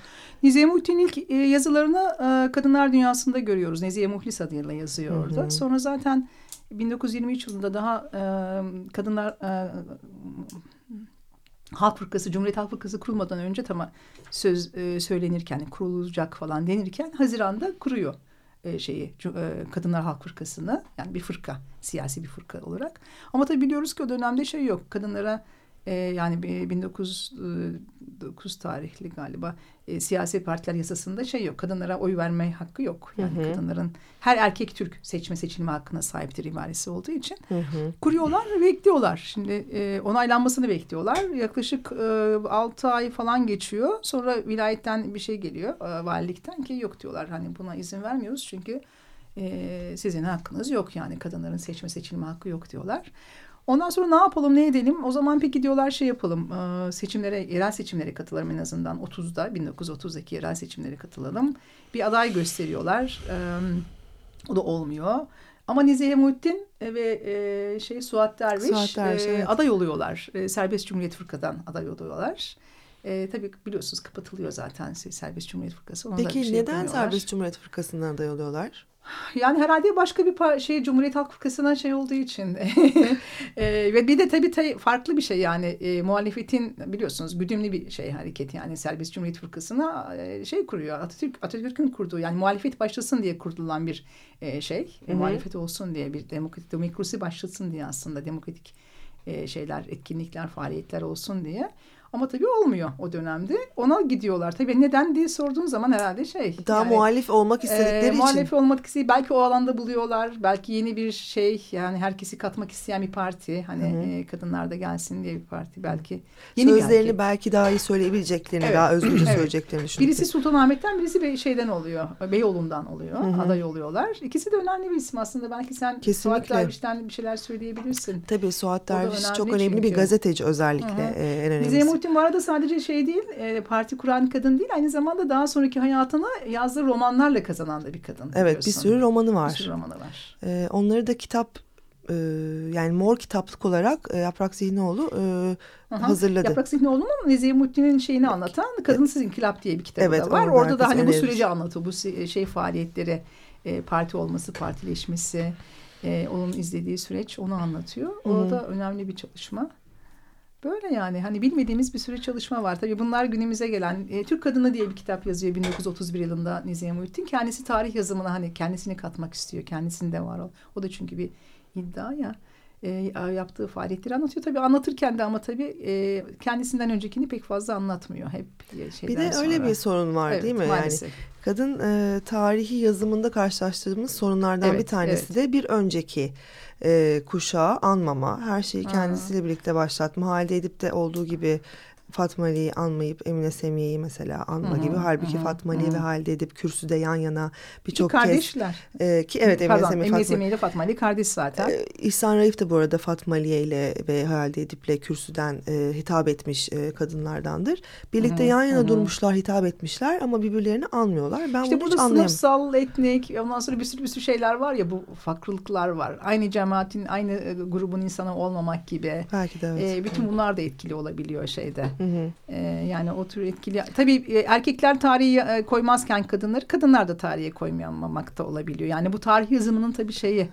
Nezihe Muhittin'in ilk e, yazılarını e, Kadınlar Dünyası'nda görüyoruz. Nezihe Muhlis adıyla yazıyor Hı orada. hı. Sonra zaten 1923 yılında daha e, Kadınlar e, Halk Fırkası, Cumhuriyet Halk Fırkası kurulmadan önce tamam söz e, söylenirken, kurulacak falan denirken Haziran'da kuruyor e, şeyi e, Kadınlar Halk Fırkası'nı. Yani bir fırka, siyasi bir fırka olarak. Ama tabii biliyoruz ki o dönemde şey yok. Kadınlara e, yani bir 1909 tarihli galiba e, siyasi partiler yasasında şey yok. Kadınlara oy verme hakkı yok. Yani Hı hı. kadınların her erkek Türk seçme seçilme hakkına sahiptir ibaresi olduğu için Hı hı. kuruyorlar ve bekliyorlar. Şimdi e, onaylanmasını bekliyorlar. Yaklaşık e, 6 ay falan geçiyor. Sonra vilayetten bir şey geliyor. E, valilikten ki yok diyorlar. Hani buna izin vermiyoruz çünkü e, sizin hakkınız yok. Yani kadınların seçme seçilme hakkı yok diyorlar. Ondan sonra ne yapalım ne edelim? O zaman peki diyorlar şey yapalım. seçimlere, yerel seçimlere katılalım en azından 30'da 1930'daki yerel seçimlere katılalım. Bir aday gösteriyorlar. O da olmuyor. Ama Nezihe Muhittin ve e, şey Suat Derviş, Suat Derviş, e, evet. aday oluyorlar. E, Serbest Cumhuriyet Fırka'dan aday oluyorlar. E, tabii biliyorsunuz kapatılıyor zaten Serbest Cumhuriyet Fırkası. Bir Peki şey neden yapamıyorlar. Serbest Cumhuriyet Fırkası'ndan aday oluyorlar? Yani herhalde başka bir şey Cumhuriyet Halk Fırkası'na şey olduğu için (laughs) E, ve bir de tabii ta- farklı bir şey yani e, muhalefetin biliyorsunuz güdümlü bir şey hareket yani Serbest Cumhuriyet Fırkası'na e, şey kuruyor Atatürk Atatürk'ün kurduğu yani muhalefet başlasın diye kurulan bir e, şey Hı hı. muhalefet olsun diye bir demokratik demokrasi başlasın diye aslında demokratik e, şeyler etkinlikler faaliyetler olsun diye. Ama tabii olmuyor o dönemde. Ona gidiyorlar. Tabii neden diye sorduğun zaman herhalde şey. Daha yani- muhalif olmak istedikleri ee, için. muhalefet olmak isteği belki o alanda buluyorlar. Belki yeni bir şey yani herkesi katmak isteyen bir parti. Hani Hı hı. e, kadınlar da gelsin diye bir parti belki. Yeni Sözlerini belki. belki daha iyi söyleyebileceklerini, Evet. daha özgürce Evet. söyleyeceklerini düşündükleri. Birisi Sultanahmet'ten birisi şeyden oluyor. Beyoğlu'ndan oluyor. Hı hı. Aday oluyorlar. İkisi de önemli bir isim aslında. Belki sen Kesinlikle. Suat Derviş'ten bir şeyler söyleyebilirsin. Tabii Suat Derviş önemli çok önemli bir çünkü. gazeteci özellikle Hı hı. e, en önemlisi. Bize Muhittin bu arada sadece şey değil, e, parti kuran kadın değil, aynı zamanda daha sonraki hayatını yazdığı romanlarla kazanan da bir kadın. Evet bir biliyorsun. sürü romanı Bir var. sürü romanı var. E, onları da kitap e, yani mor kitaplık olarak e, Yaprak Zihnioğlu e, Aha. hazırladı. Yaprak Zihnioğlu'nun Nezihe Muhittin'in şeyini anlatan Kadınsız İnkılap diye bir kitabı Evet, da var. orada da hani bu süreci anlatıyor. Bu şey faaliyetleri, e, parti olması, partileşmesi, e, onun izlediği süreç onu anlatıyor. O da önemli bir çalışma. Böyle yani hani bilmediğimiz bir sürü çalışma var. Tabii bunlar günümüze gelen e, Türk Kadını diye bir kitap yazıyor 1931 yılında Nezihe Muhittin. Kendisi tarih yazımına hani kendisini katmak istiyor. Kendisinde var o. O da çünkü bir iddia ya. E, yaptığı faaliyetleri anlatıyor. Tabii anlatırken de ama tabii e, kendisinden öncekini pek fazla anlatmıyor. Hep şeyden Bir de öyle sonra. bir sorun var Evet, değil mi? Yani maalesef. kadın e, tarihi yazımında karşılaştırdığımız sorunlardan Evet, bir tanesi de bir önceki e, kuşağı anmama, her şeyi kendisiyle birlikte başlatma, halde edip de olduğu gibi Fatma Ali'yi anmayıp Emine Semiye'yi mesela anma Hı hı, gibi. Halbuki hı hı, Fatma Ali hı. ve Halide Edip kürsüde yan yana birçok kez. kardeşler. E, ki evet Emine Pardon, Semiye, Emine Fatma Semiye ile Fatma Ali kardeş zaten. Ee, İhsan Raif de bu arada Fatma Aliye ile ve Halide Edip'le kürsüden e, hitap etmiş e, kadınlardandır. Birlikte Hı hı, yan yana hı hı. durmuşlar, hitap etmişler ama birbirlerini anmıyorlar. Ben İşte bunu hiç burada anlayamadım. sınıfsal, etnik, ondan sonra bir sürü bir sürü şeyler var ya bu farklılıklar var. Aynı cemaatin, aynı e, grubun insanı olmamak gibi. Belki de evet. E, bütün bunlar da etkili olabiliyor şeyde. Hı hı. E, yani o tür etkili. Tabii e, erkekler tarihi e, koymazken kadınları, kadınlar da tarihe koymamak da olabiliyor. Yani bu tarih yazımının tabii şeyi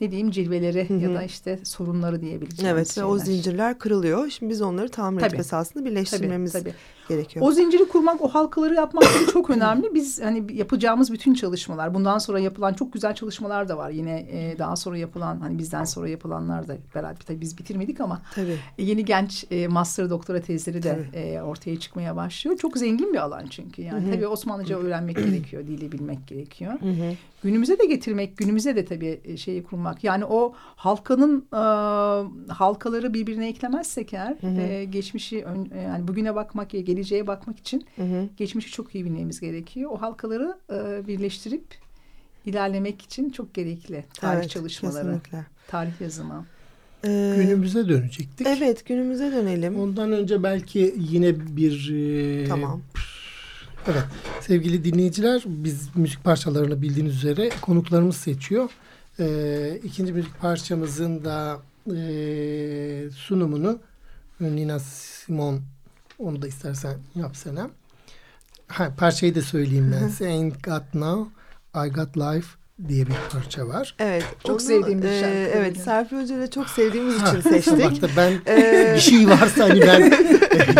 ne diyeyim cilveleri Hı hı. ya da işte sorunları diyebileceğimiz Evet ve o şeyler. zincirler kırılıyor. Şimdi biz onları tamir Tabii. etme esasında Tabii, birleştirmemiz tabii. Gerekiyor. O zinciri kurmak, o halkaları yapmak çok (coughs) önemli. Biz hani yapacağımız bütün çalışmalar, bundan sonra yapılan çok güzel çalışmalar da var. Yine e, daha sonra yapılan, hani bizden sonra yapılanlar da beraber tabii biz bitirmedik ama Tabii. e, yeni genç e, master doktora tezleri de Tabii. e, ortaya çıkmaya başlıyor. Çok zengin bir alan çünkü. Yani Hı hı. tabii Osmanlıca öğrenmek gerekiyor, dili bilmek gerekiyor. Hı hı. Günümüze de getirmek, günümüze de tabii e, şeyi kurmak. Yani o halkanın e, halkaları birbirine eklemezsek eğer e, geçmişi ön- e, yani bugüne bakmak ya geleceğe bakmak için Hı hı. geçmişi çok iyi bilmemiz gerekiyor. O halkaları e, birleştirip ilerlemek için çok gerekli tarih Evet, çalışmaları, kesinlikle. tarih yazımı. Ee, Günümüze dönecektik. Evet günümüze dönelim. Ondan önce belki yine bir e, Tamam. Evet sevgili dinleyiciler biz müzik parçalarını bildiğiniz üzere konuklarımız seçiyor. Ee, ikinci müzik parçamızın da e, sunumunu Nina Simon onu da istersen yap Senem. Ha, parçayı da söyleyeyim ben size. Ain't Got Now, I Got Life diye bir parça var. Evet. Çok sevdiğim bir şarkı e, evet. Serpil Hoca'yla çok sevdiğimiz için (laughs) seçtik. Bak ben Ee, bir şey varsa hani ben (laughs)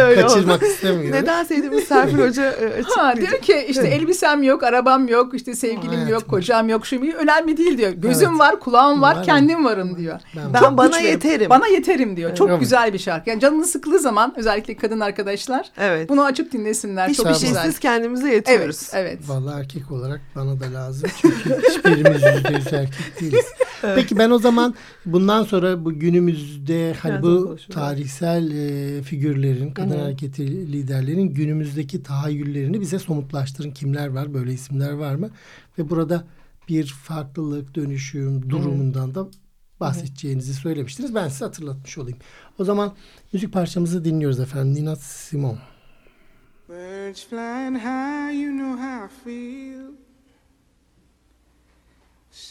Öyle kaçırmak oldu. istemiyorum. Neden sevdiğimiz Serpil Hoca e, Ha diyor ki işte Evet. elbisem yok, arabam yok, işte sevgilim Hayatım yok, kocam yok, şu önemli değil diyor. Gözüm Evet. var, kulağım var, Var, kendim varım diyor. Ben, Ben Çok bana yeterim. Bana yeterim diyor. Çok Evet. güzel bir şarkı. Yani canını sıkıldığı zaman özellikle kadın arkadaşlar Evet. bunu açıp dinlesinler. Hiçbir Çok şeysiz kendimize yetiyoruz. Evet, evet. Vallahi erkek olarak bana da lazım. Çünkü (laughs) hiçbirimiz yüzde yüz erkek değiliz. Peki ben o zaman bundan sonra bu günümüzde hani Biraz bu tarihsel e, figürlerin, kadın Hı hı. hareketi liderlerin günümüzdeki tahayyüllerini bize somutlaştırın. Kimler var, böyle isimler var mı? Ve burada bir farklılık, dönüşüm durumundan da bahsedeceğinizi söylemiştiniz. Ben size hatırlatmış olayım. O zaman müzik parçamızı dinliyoruz efendim. Nina Simone. Birds flying high, you know how I feel.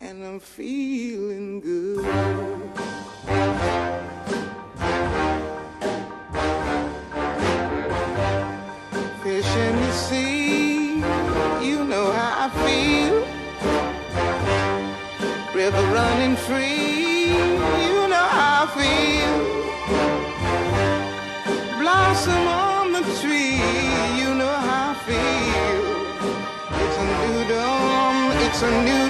And I'm feeling good. Fish in the sea, you know how I feel river running free. You know how I feel. Blossom on the tree. You know how I feel. It's a new dawn. It's a new.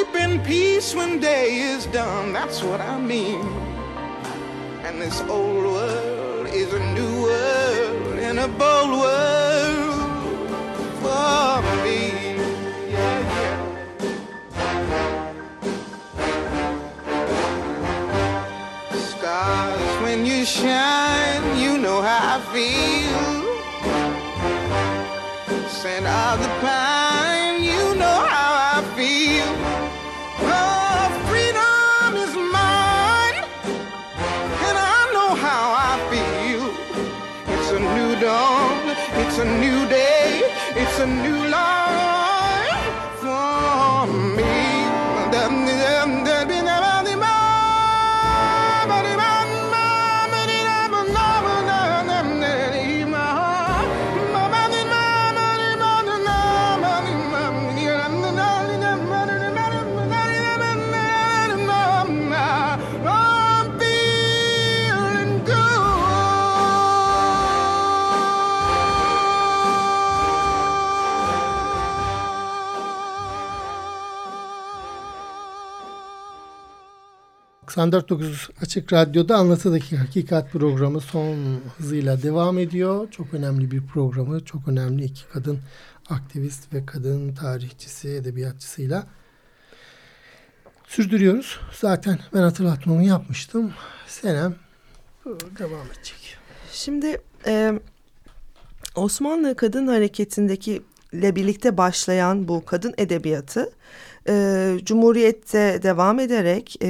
Sleep in peace when day is done, that's what I mean. And this old world is a new world and a bold world for me. Yeah, yeah. Stars, when you shine, you know how I feel. 94.9 Açık Radyo'da Anlatıdaki Hakikat programı son hızıyla devam ediyor. Çok önemli bir programı, çok önemli iki kadın aktivist ve kadın tarihçisi, edebiyatçısıyla sürdürüyoruz. Zaten ben hatırlatmamı yapmıştım. Senem devam edecek. Şimdi e, Osmanlı kadın hareketindeki ile birlikte başlayan bu kadın edebiyatı e, Cumhuriyet'te devam ederek e,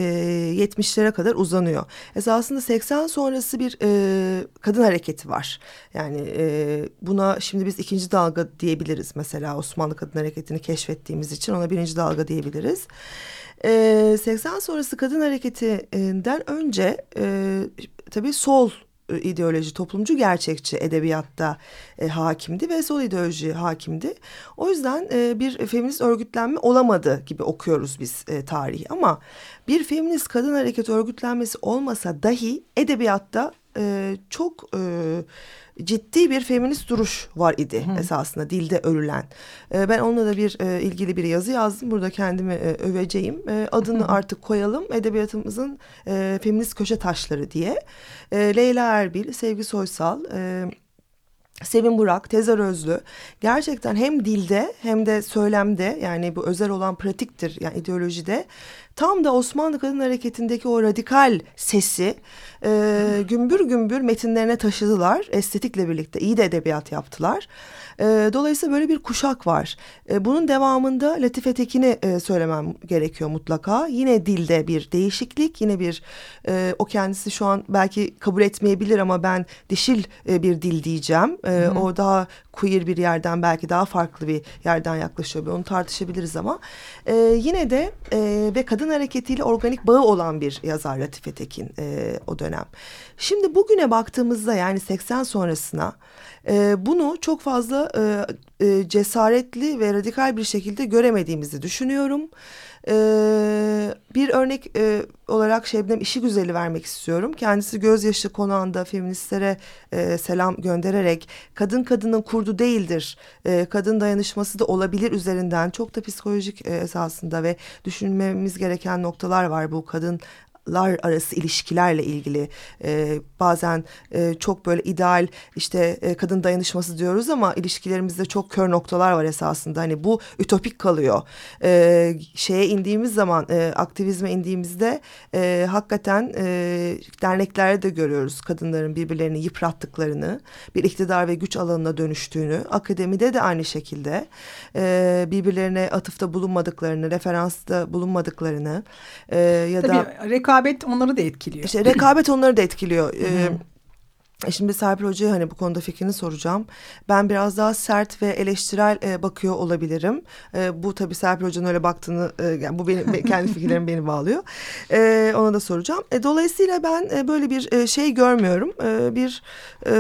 70'lere kadar uzanıyor. Esasında 80 sonrası bir e, kadın hareketi var. Yani e, buna şimdi biz ikinci dalga diyebiliriz mesela Osmanlı Kadın Hareketi'ni keşfettiğimiz için ona birinci dalga diyebiliriz. E, 80 sonrası kadın hareketinden önce e, tabii sol ideoloji toplumcu gerçekçi edebiyatta e, hakimdi ve sol ideoloji hakimdi. O yüzden e, bir feminist örgütlenme olamadı gibi okuyoruz biz e, tarihi ama bir feminist kadın hareket örgütlenmesi olmasa dahi edebiyatta e, çok e, ciddi bir feminist duruş var idi Hı. esasında dilde örülen. E, ben onunla da bir e, ilgili bir yazı yazdım. Burada kendimi e, öveceğim. E, adını Hı. artık koyalım. Edebiyatımızın e, feminist köşe taşları diye. E, Leyla Erbil, Sevgi Soysal, e, Sevin Burak, Tezer Özlü gerçekten hem dilde hem de söylemde yani bu özel olan pratiktir yani ideolojide tam da Osmanlı Kadın Hareketi'ndeki o radikal sesi e, gümbür gümbür metinlerine taşıdılar. Estetikle birlikte iyi de edebiyat yaptılar. E, dolayısıyla böyle bir kuşak var. E, bunun devamında Latife Tekin'i e, söylemem gerekiyor mutlaka. Yine dilde bir değişiklik, yine bir e, o kendisi şu an belki kabul etmeyebilir ama ben dişil e, bir dil diyeceğim. E, o daha queer bir yerden belki daha farklı bir yerden yaklaşıyor. Onu tartışabiliriz ama e, yine de e, ve kadın hareketiyle organik bağı olan bir yazar Latife Tekin e, o dönem. Şimdi bugüne baktığımızda yani 80 sonrasına e, bunu çok fazla e, e, cesaretli ve radikal bir şekilde göremediğimizi düşünüyorum. Ee, bir örnek e, olarak Şebnem işi güzeli vermek istiyorum. Kendisi gözyaşı konağında feministlere e, selam göndererek kadın kadının kurdu değildir. E, kadın dayanışması da olabilir üzerinden çok da psikolojik e, esasında ve düşünmemiz gereken noktalar var bu kadın lar arası ilişkilerle ilgili e, bazen e, çok böyle ideal işte e, kadın dayanışması diyoruz ama ilişkilerimizde çok kör noktalar var esasında. Hani bu ütopik kalıyor. E, şeye indiğimiz zaman e, aktivizme indiğimizde e, hakikaten e, derneklerde de görüyoruz kadınların birbirlerini yıprattıklarını bir iktidar ve güç alanına dönüştüğünü. Akademide de aynı şekilde e, birbirlerine atıfta bulunmadıklarını referansta bulunmadıklarını e, ya Tabii, da rekabet onları da etkiliyor. işte rekabet onları da etkiliyor. Ee, Şimdi Serpil Hoca'ya hani bu konuda fikrini soracağım. Ben biraz daha sert ve eleştirel e, bakıyor olabilirim. E, bu tabii Serpil Hoca'nın öyle baktığını, e, yani bu benim kendi fikirlerim beni bağlıyor. E, ona da soracağım. E, dolayısıyla ben e, böyle bir e, şey görmüyorum. E, bir e,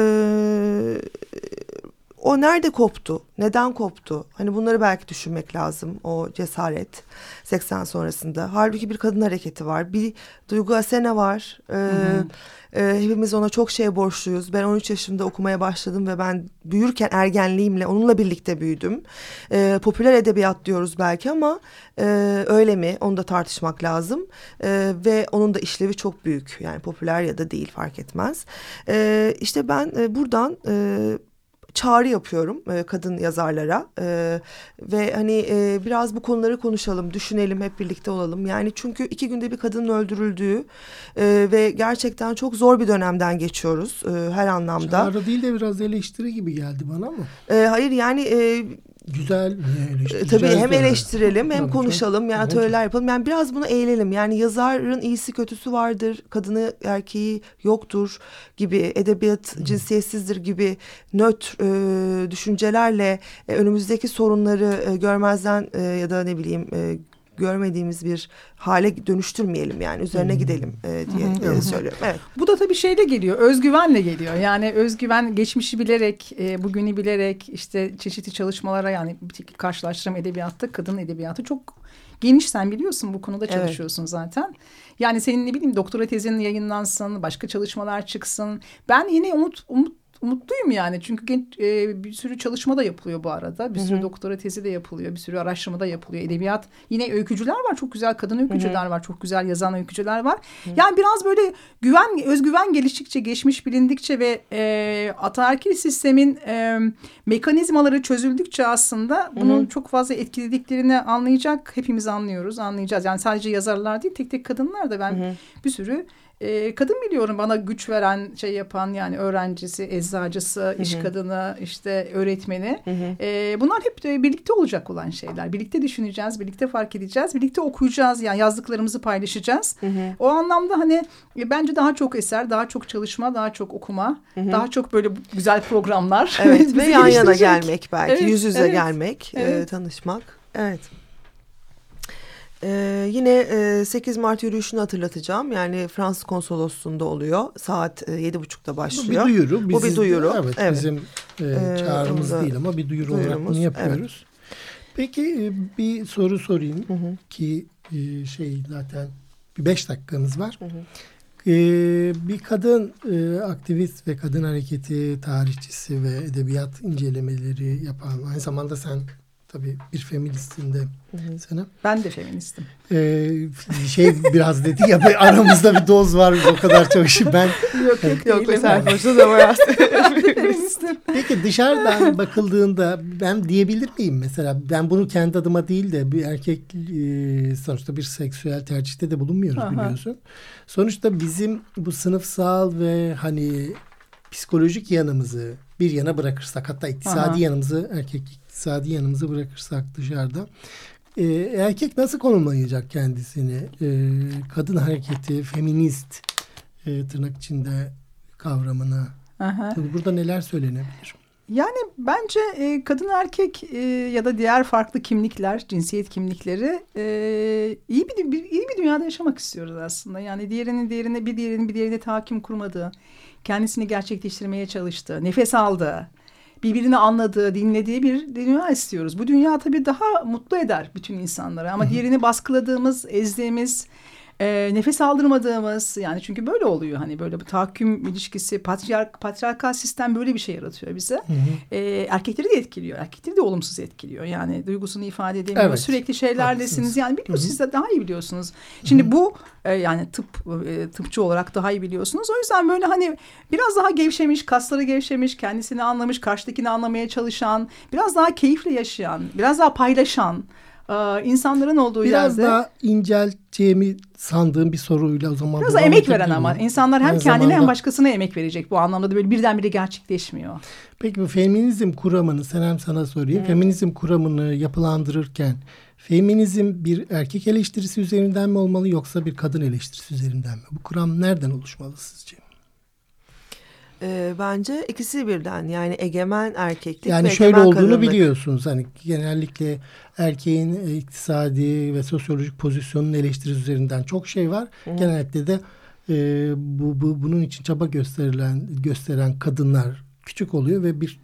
o nerede koptu? Neden koptu? Hani bunları belki düşünmek lazım. O cesaret 80 sonrasında. Halbuki bir kadın hareketi var. Bir Duygu Asena var. Ee, e, hepimiz ona çok şey borçluyuz. Ben 13 yaşımda okumaya başladım ve ben büyürken ergenliğimle onunla birlikte büyüdüm. Ee, popüler edebiyat diyoruz belki ama e, öyle mi? Onu da tartışmak lazım. Ee, ve onun da işlevi çok büyük. Yani popüler ya da değil fark etmez. Ee, işte ben e, buradan... E, çağrı yapıyorum e, kadın yazarlara e, ve hani e, biraz bu konuları konuşalım, düşünelim, hep birlikte olalım. Yani çünkü iki günde bir kadının öldürüldüğü e, ve gerçekten çok zor bir dönemden geçiyoruz e, her anlamda. Çağrı değil de biraz eleştiri gibi geldi bana ama. E, hayır yani e, Güzel? Tabii hem eleştirelim hem konuşalım yani Evet. atölyeler yapalım. Yani biraz bunu eğlenelim. Yani yazarın iyisi kötüsü vardır, kadını erkeği yoktur gibi, edebiyat cinsiyetsizdir gibi nötr e, düşüncelerle e, önümüzdeki sorunları e, görmezden e, ya da ne bileyim e, görmediğimiz bir hale dönüştürmeyelim yani üzerine gidelim e, diye e, söylüyorum. Evet. Bu da tabii şeyle geliyor, özgüvenle geliyor. Yani özgüven geçmişi bilerek, e, bugünü bilerek işte çeşitli çalışmalara yani karşılaştırma edebiyatta kadın edebiyatı çok geniş sen biliyorsun bu konuda Evet. çalışıyorsun zaten. Yani senin ne bileyim doktora tezinin yayınlansın, başka çalışmalar çıksın. Ben yine umut umut umutluyum yani çünkü gen- e, bir sürü çalışma da yapılıyor bu arada. Bir sürü doktora tezi de yapılıyor, bir sürü araştırma da yapılıyor. Edebiyat yine öykücüler var, çok güzel kadın öykücüler var, çok güzel yazan öykücüler var. Yani biraz böyle güven, özgüven geliştikçe, geçmiş bilindikçe ve e, ataerkil sistemin e, mekanizmaları çözüldükçe aslında bunun çok fazla etkilediklerini anlayacak. Hepimiz anlıyoruz, anlayacağız. Yani sadece yazarlar değil, tek tek kadınlar da ben bir sürü e, kadın biliyorum bana güç veren şey yapan yani öğrencisi, eczacısı, iş kadını, işte öğretmeni. E, bunlar hep de birlikte olacak olan şeyler. Birlikte düşüneceğiz, birlikte fark edeceğiz, birlikte okuyacağız yani yazdıklarımızı paylaşacağız. O anlamda hani e, bence daha çok eser, daha çok çalışma, daha çok okuma, daha çok böyle güzel programlar. Evet (laughs) ve yan yana gelmek belki Evet, yüz yüze evet, gelmek, e, evet. tanışmak. Evet. Ee, yine e, 8 Mart yürüyüşünü hatırlatacağım. Yani Fransız konsolosluğunda oluyor. Saat e, 7.30'da Bu başlıyor. bir duyuru. Bu bir duyuru. Evet, Evet. bizim e, Ee, çağrımız da- değil ama bir duyuru olarak duyurumuz, bunu yapıyoruz. Peki e, bir soru sorayım ki e, şey zaten bir beş dakikamız var. E, bir kadın e, aktivist ve kadın hareketi tarihçisi ve edebiyat incelemeleri yapan aynı zamanda sen tabii bir feministsin de sana. Ben de feministim. E, şey biraz dedi ya bir aramızda bir doz var o kadar çok şey. Ben Yok yok Yok. Serpoç'ta da var. Feministim. (laughs) Peki dışarıdan bakıldığında ben diyebilir miyim mesela ben bunu kendi adıma değil de bir erkek e, sonuçta bir seksüel tercihte de bulunmuyoruz Aha. biliyorsun. Sonuçta bizim bu sınıfsal ve hani psikolojik yanımızı bir yana bırakırsak hatta iktisadi Aha. yanımızı erkek iktisadi yanımızı bırakırsak dışarıda e, erkek nasıl konumlayacak kendisini? E, kadın hareketi, feminist e, tırnak içinde kavramına Aha. Tabii burada neler söylenebilir? Yani bence e, kadın erkek e, ya da diğer farklı kimlikler, cinsiyet kimlikleri e, iyi bir, bir iyi bir dünyada yaşamak istiyoruz aslında. Yani diğerinin diğerine bir diğerinin bir diğerine tahakküm kurmadığı, kendisini gerçekleştirmeye çalıştığı, nefes aldığı, birbirini anladığı, dinlediği bir dünya istiyoruz. Bu dünya tabii daha mutlu eder bütün insanları ama diğerini baskıladığımız, ezdiğimiz, e, nefes aldırmadığımız yani çünkü böyle oluyor hani böyle bir tahakküm ilişkisi patriark patriarkal sistem böyle bir şey yaratıyor bize. E, erkekleri de etkiliyor. Erkekleri de olumsuz etkiliyor. Yani duygusunu ifade edemiyor. Evet, Sürekli şeylerlesiniz. haklısınız. Yani biliyorsunuz siz de daha iyi biliyorsunuz. Şimdi bu e, yani tıp e, tıpçı olarak daha iyi biliyorsunuz. O yüzden böyle hani biraz daha gevşemiş, kasları gevşemiş, kendisini anlamış, karşıdakini anlamaya çalışan, biraz daha keyifle yaşayan, biraz daha paylaşan insanların olduğu Biraz yerde daha incelteceğimi sandığım bir soruyla o zaman Biraz emek veren ama insanlar hem kendine hem zamanda- başkasına emek verecek bu anlamda da böyle birdenbire gerçekleşmiyor. Peki bu feminizm kuramını sen hem sana sorayım. Feminizm kuramını yapılandırırken feminizm bir erkek eleştirisi üzerinden mi olmalı yoksa bir kadın eleştirisi üzerinden mi? Bu kuram nereden oluşmalı sizce? Ee, bence ikisi birden yani egemen erkeklik Yani ve şöyle olduğunu kadınlık. biliyorsunuz. Hani genellikle erkeğin e, iktisadi ve sosyolojik pozisyonun eleştirisi üzerinden çok şey var. Genellikle de e, bu, bu bunun için çaba gösterilen gösteren kadınlar küçük oluyor ve bir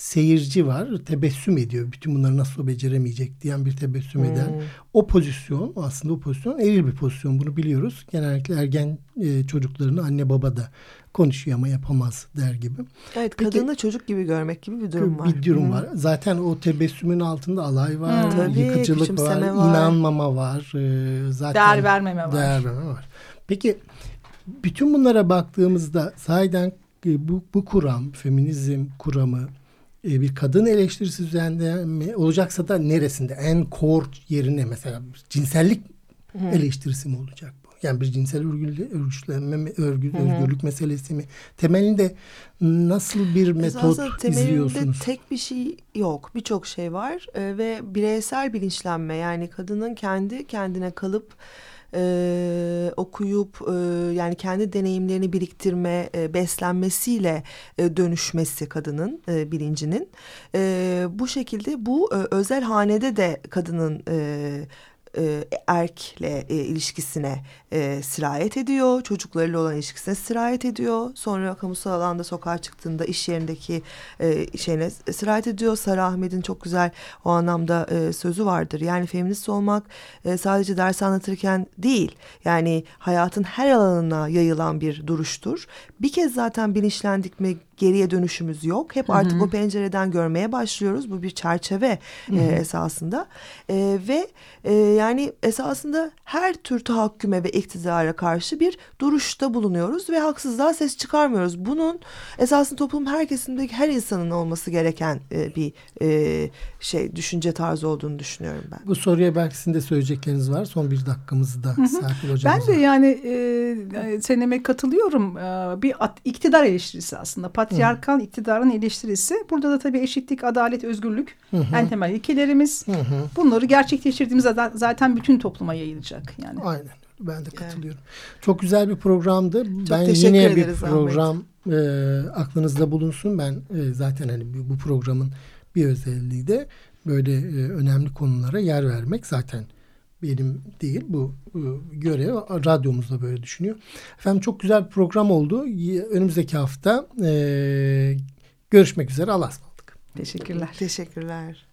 seyirci var. Tebessüm ediyor. Bütün bunları nasıl beceremeyecek diyen bir tebessüm eden. O pozisyon aslında o pozisyon eril bir pozisyon. Bunu biliyoruz. Genellikle ergen e, çocuklarını anne baba da konuşuyor ama yapamaz der gibi. Evet Peki- kadını çocuk gibi görmek gibi bir durum var. Bir durum var. Zaten o tebessümün altında alay var, Hı. Tabii, yıkıcılık var, var. inanmama var. Ee, zaten Değer vermeme var. Değer vermeme var. Peki bütün bunlara baktığımızda sahiden e, bu, bu kuram, feminizm kuramı e, bir kadın eleştirisi üzerinde mi olacaksa da neresinde? En core yerine mesela cinsellik eleştirisi mi olacak bu? Yani bir cinsel örgütlenme, mi, örgü, özgürlük meselesi mi? Temelinde nasıl bir metot temelinde izliyorsunuz? tek bir şey yok. Birçok şey var Ee, ve bireysel bilinçlenme yani kadının kendi kendine kalıp e, okuyup e, yani kendi deneyimlerini biriktirme, e, beslenmesiyle e, dönüşmesi kadının e, bilincinin. E, bu şekilde bu e, özel hanede de kadının e, e, erkle e, ilişkisine e, sirayet ediyor. Çocuklarıyla olan ilişkisine sirayet ediyor. Sonra kamusal alanda sokağa çıktığında iş yerindeki e, şeyine sirayet ediyor. Sarı Ahmet'in çok güzel o anlamda e, sözü vardır. Yani feminist olmak e, sadece ders anlatırken değil. Yani hayatın her alanına yayılan bir duruştur. Bir kez zaten bilinçlendik mi geriye dönüşümüz yok. Hep artık o pencereden görmeye başlıyoruz. Bu bir çerçeve e, esasında. E, ve e, yani esasında her tür tahakküme ve iktidara karşı bir duruşta bulunuyoruz ve haksızlığa ses çıkarmıyoruz. Bunun esasında toplum her kesimdeki her insanın olması gereken e, bir e, şey düşünce tarzı olduğunu düşünüyorum ben. Bu soruya belki sizin de söyleyecekleriniz var. Son bir dakikamızı da Serpil Ben hocamıza. de yani e, seneme katılıyorum. E, bir at, iktidar eleştirisi aslında. Patriarkal iktidarın eleştirisi. Burada da tabii eşitlik, adalet, özgürlük en temel ilkelerimiz. Hı hı. Bunları gerçekleştirdiğimizde za- zaten bütün topluma yayılacak. Yani. Aynen. Ben de katılıyorum. Çok güzel bir programdı. ben teşekkür yine bir Ahmet. program e, aklınızda bulunsun. Ben e, zaten hani bu, bu programın bir özelliği de böyle e, önemli konulara yer vermek zaten benim değil bu e, görev radyomuzda böyle düşünüyor. Efendim çok güzel bir program oldu. Önümüzdeki hafta e, görüşmek üzere. Allah'a ısmarladık. Teşekkürler. Teşekkürler.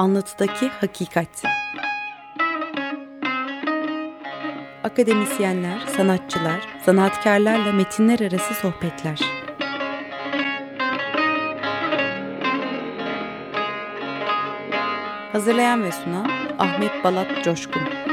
Anlatıdaki hakikat. Akademisyenler, sanatçılar, sanatkarlarla metinler arası sohbetler. Hazırlayan ve sunan Ahmet Balat Coşkun.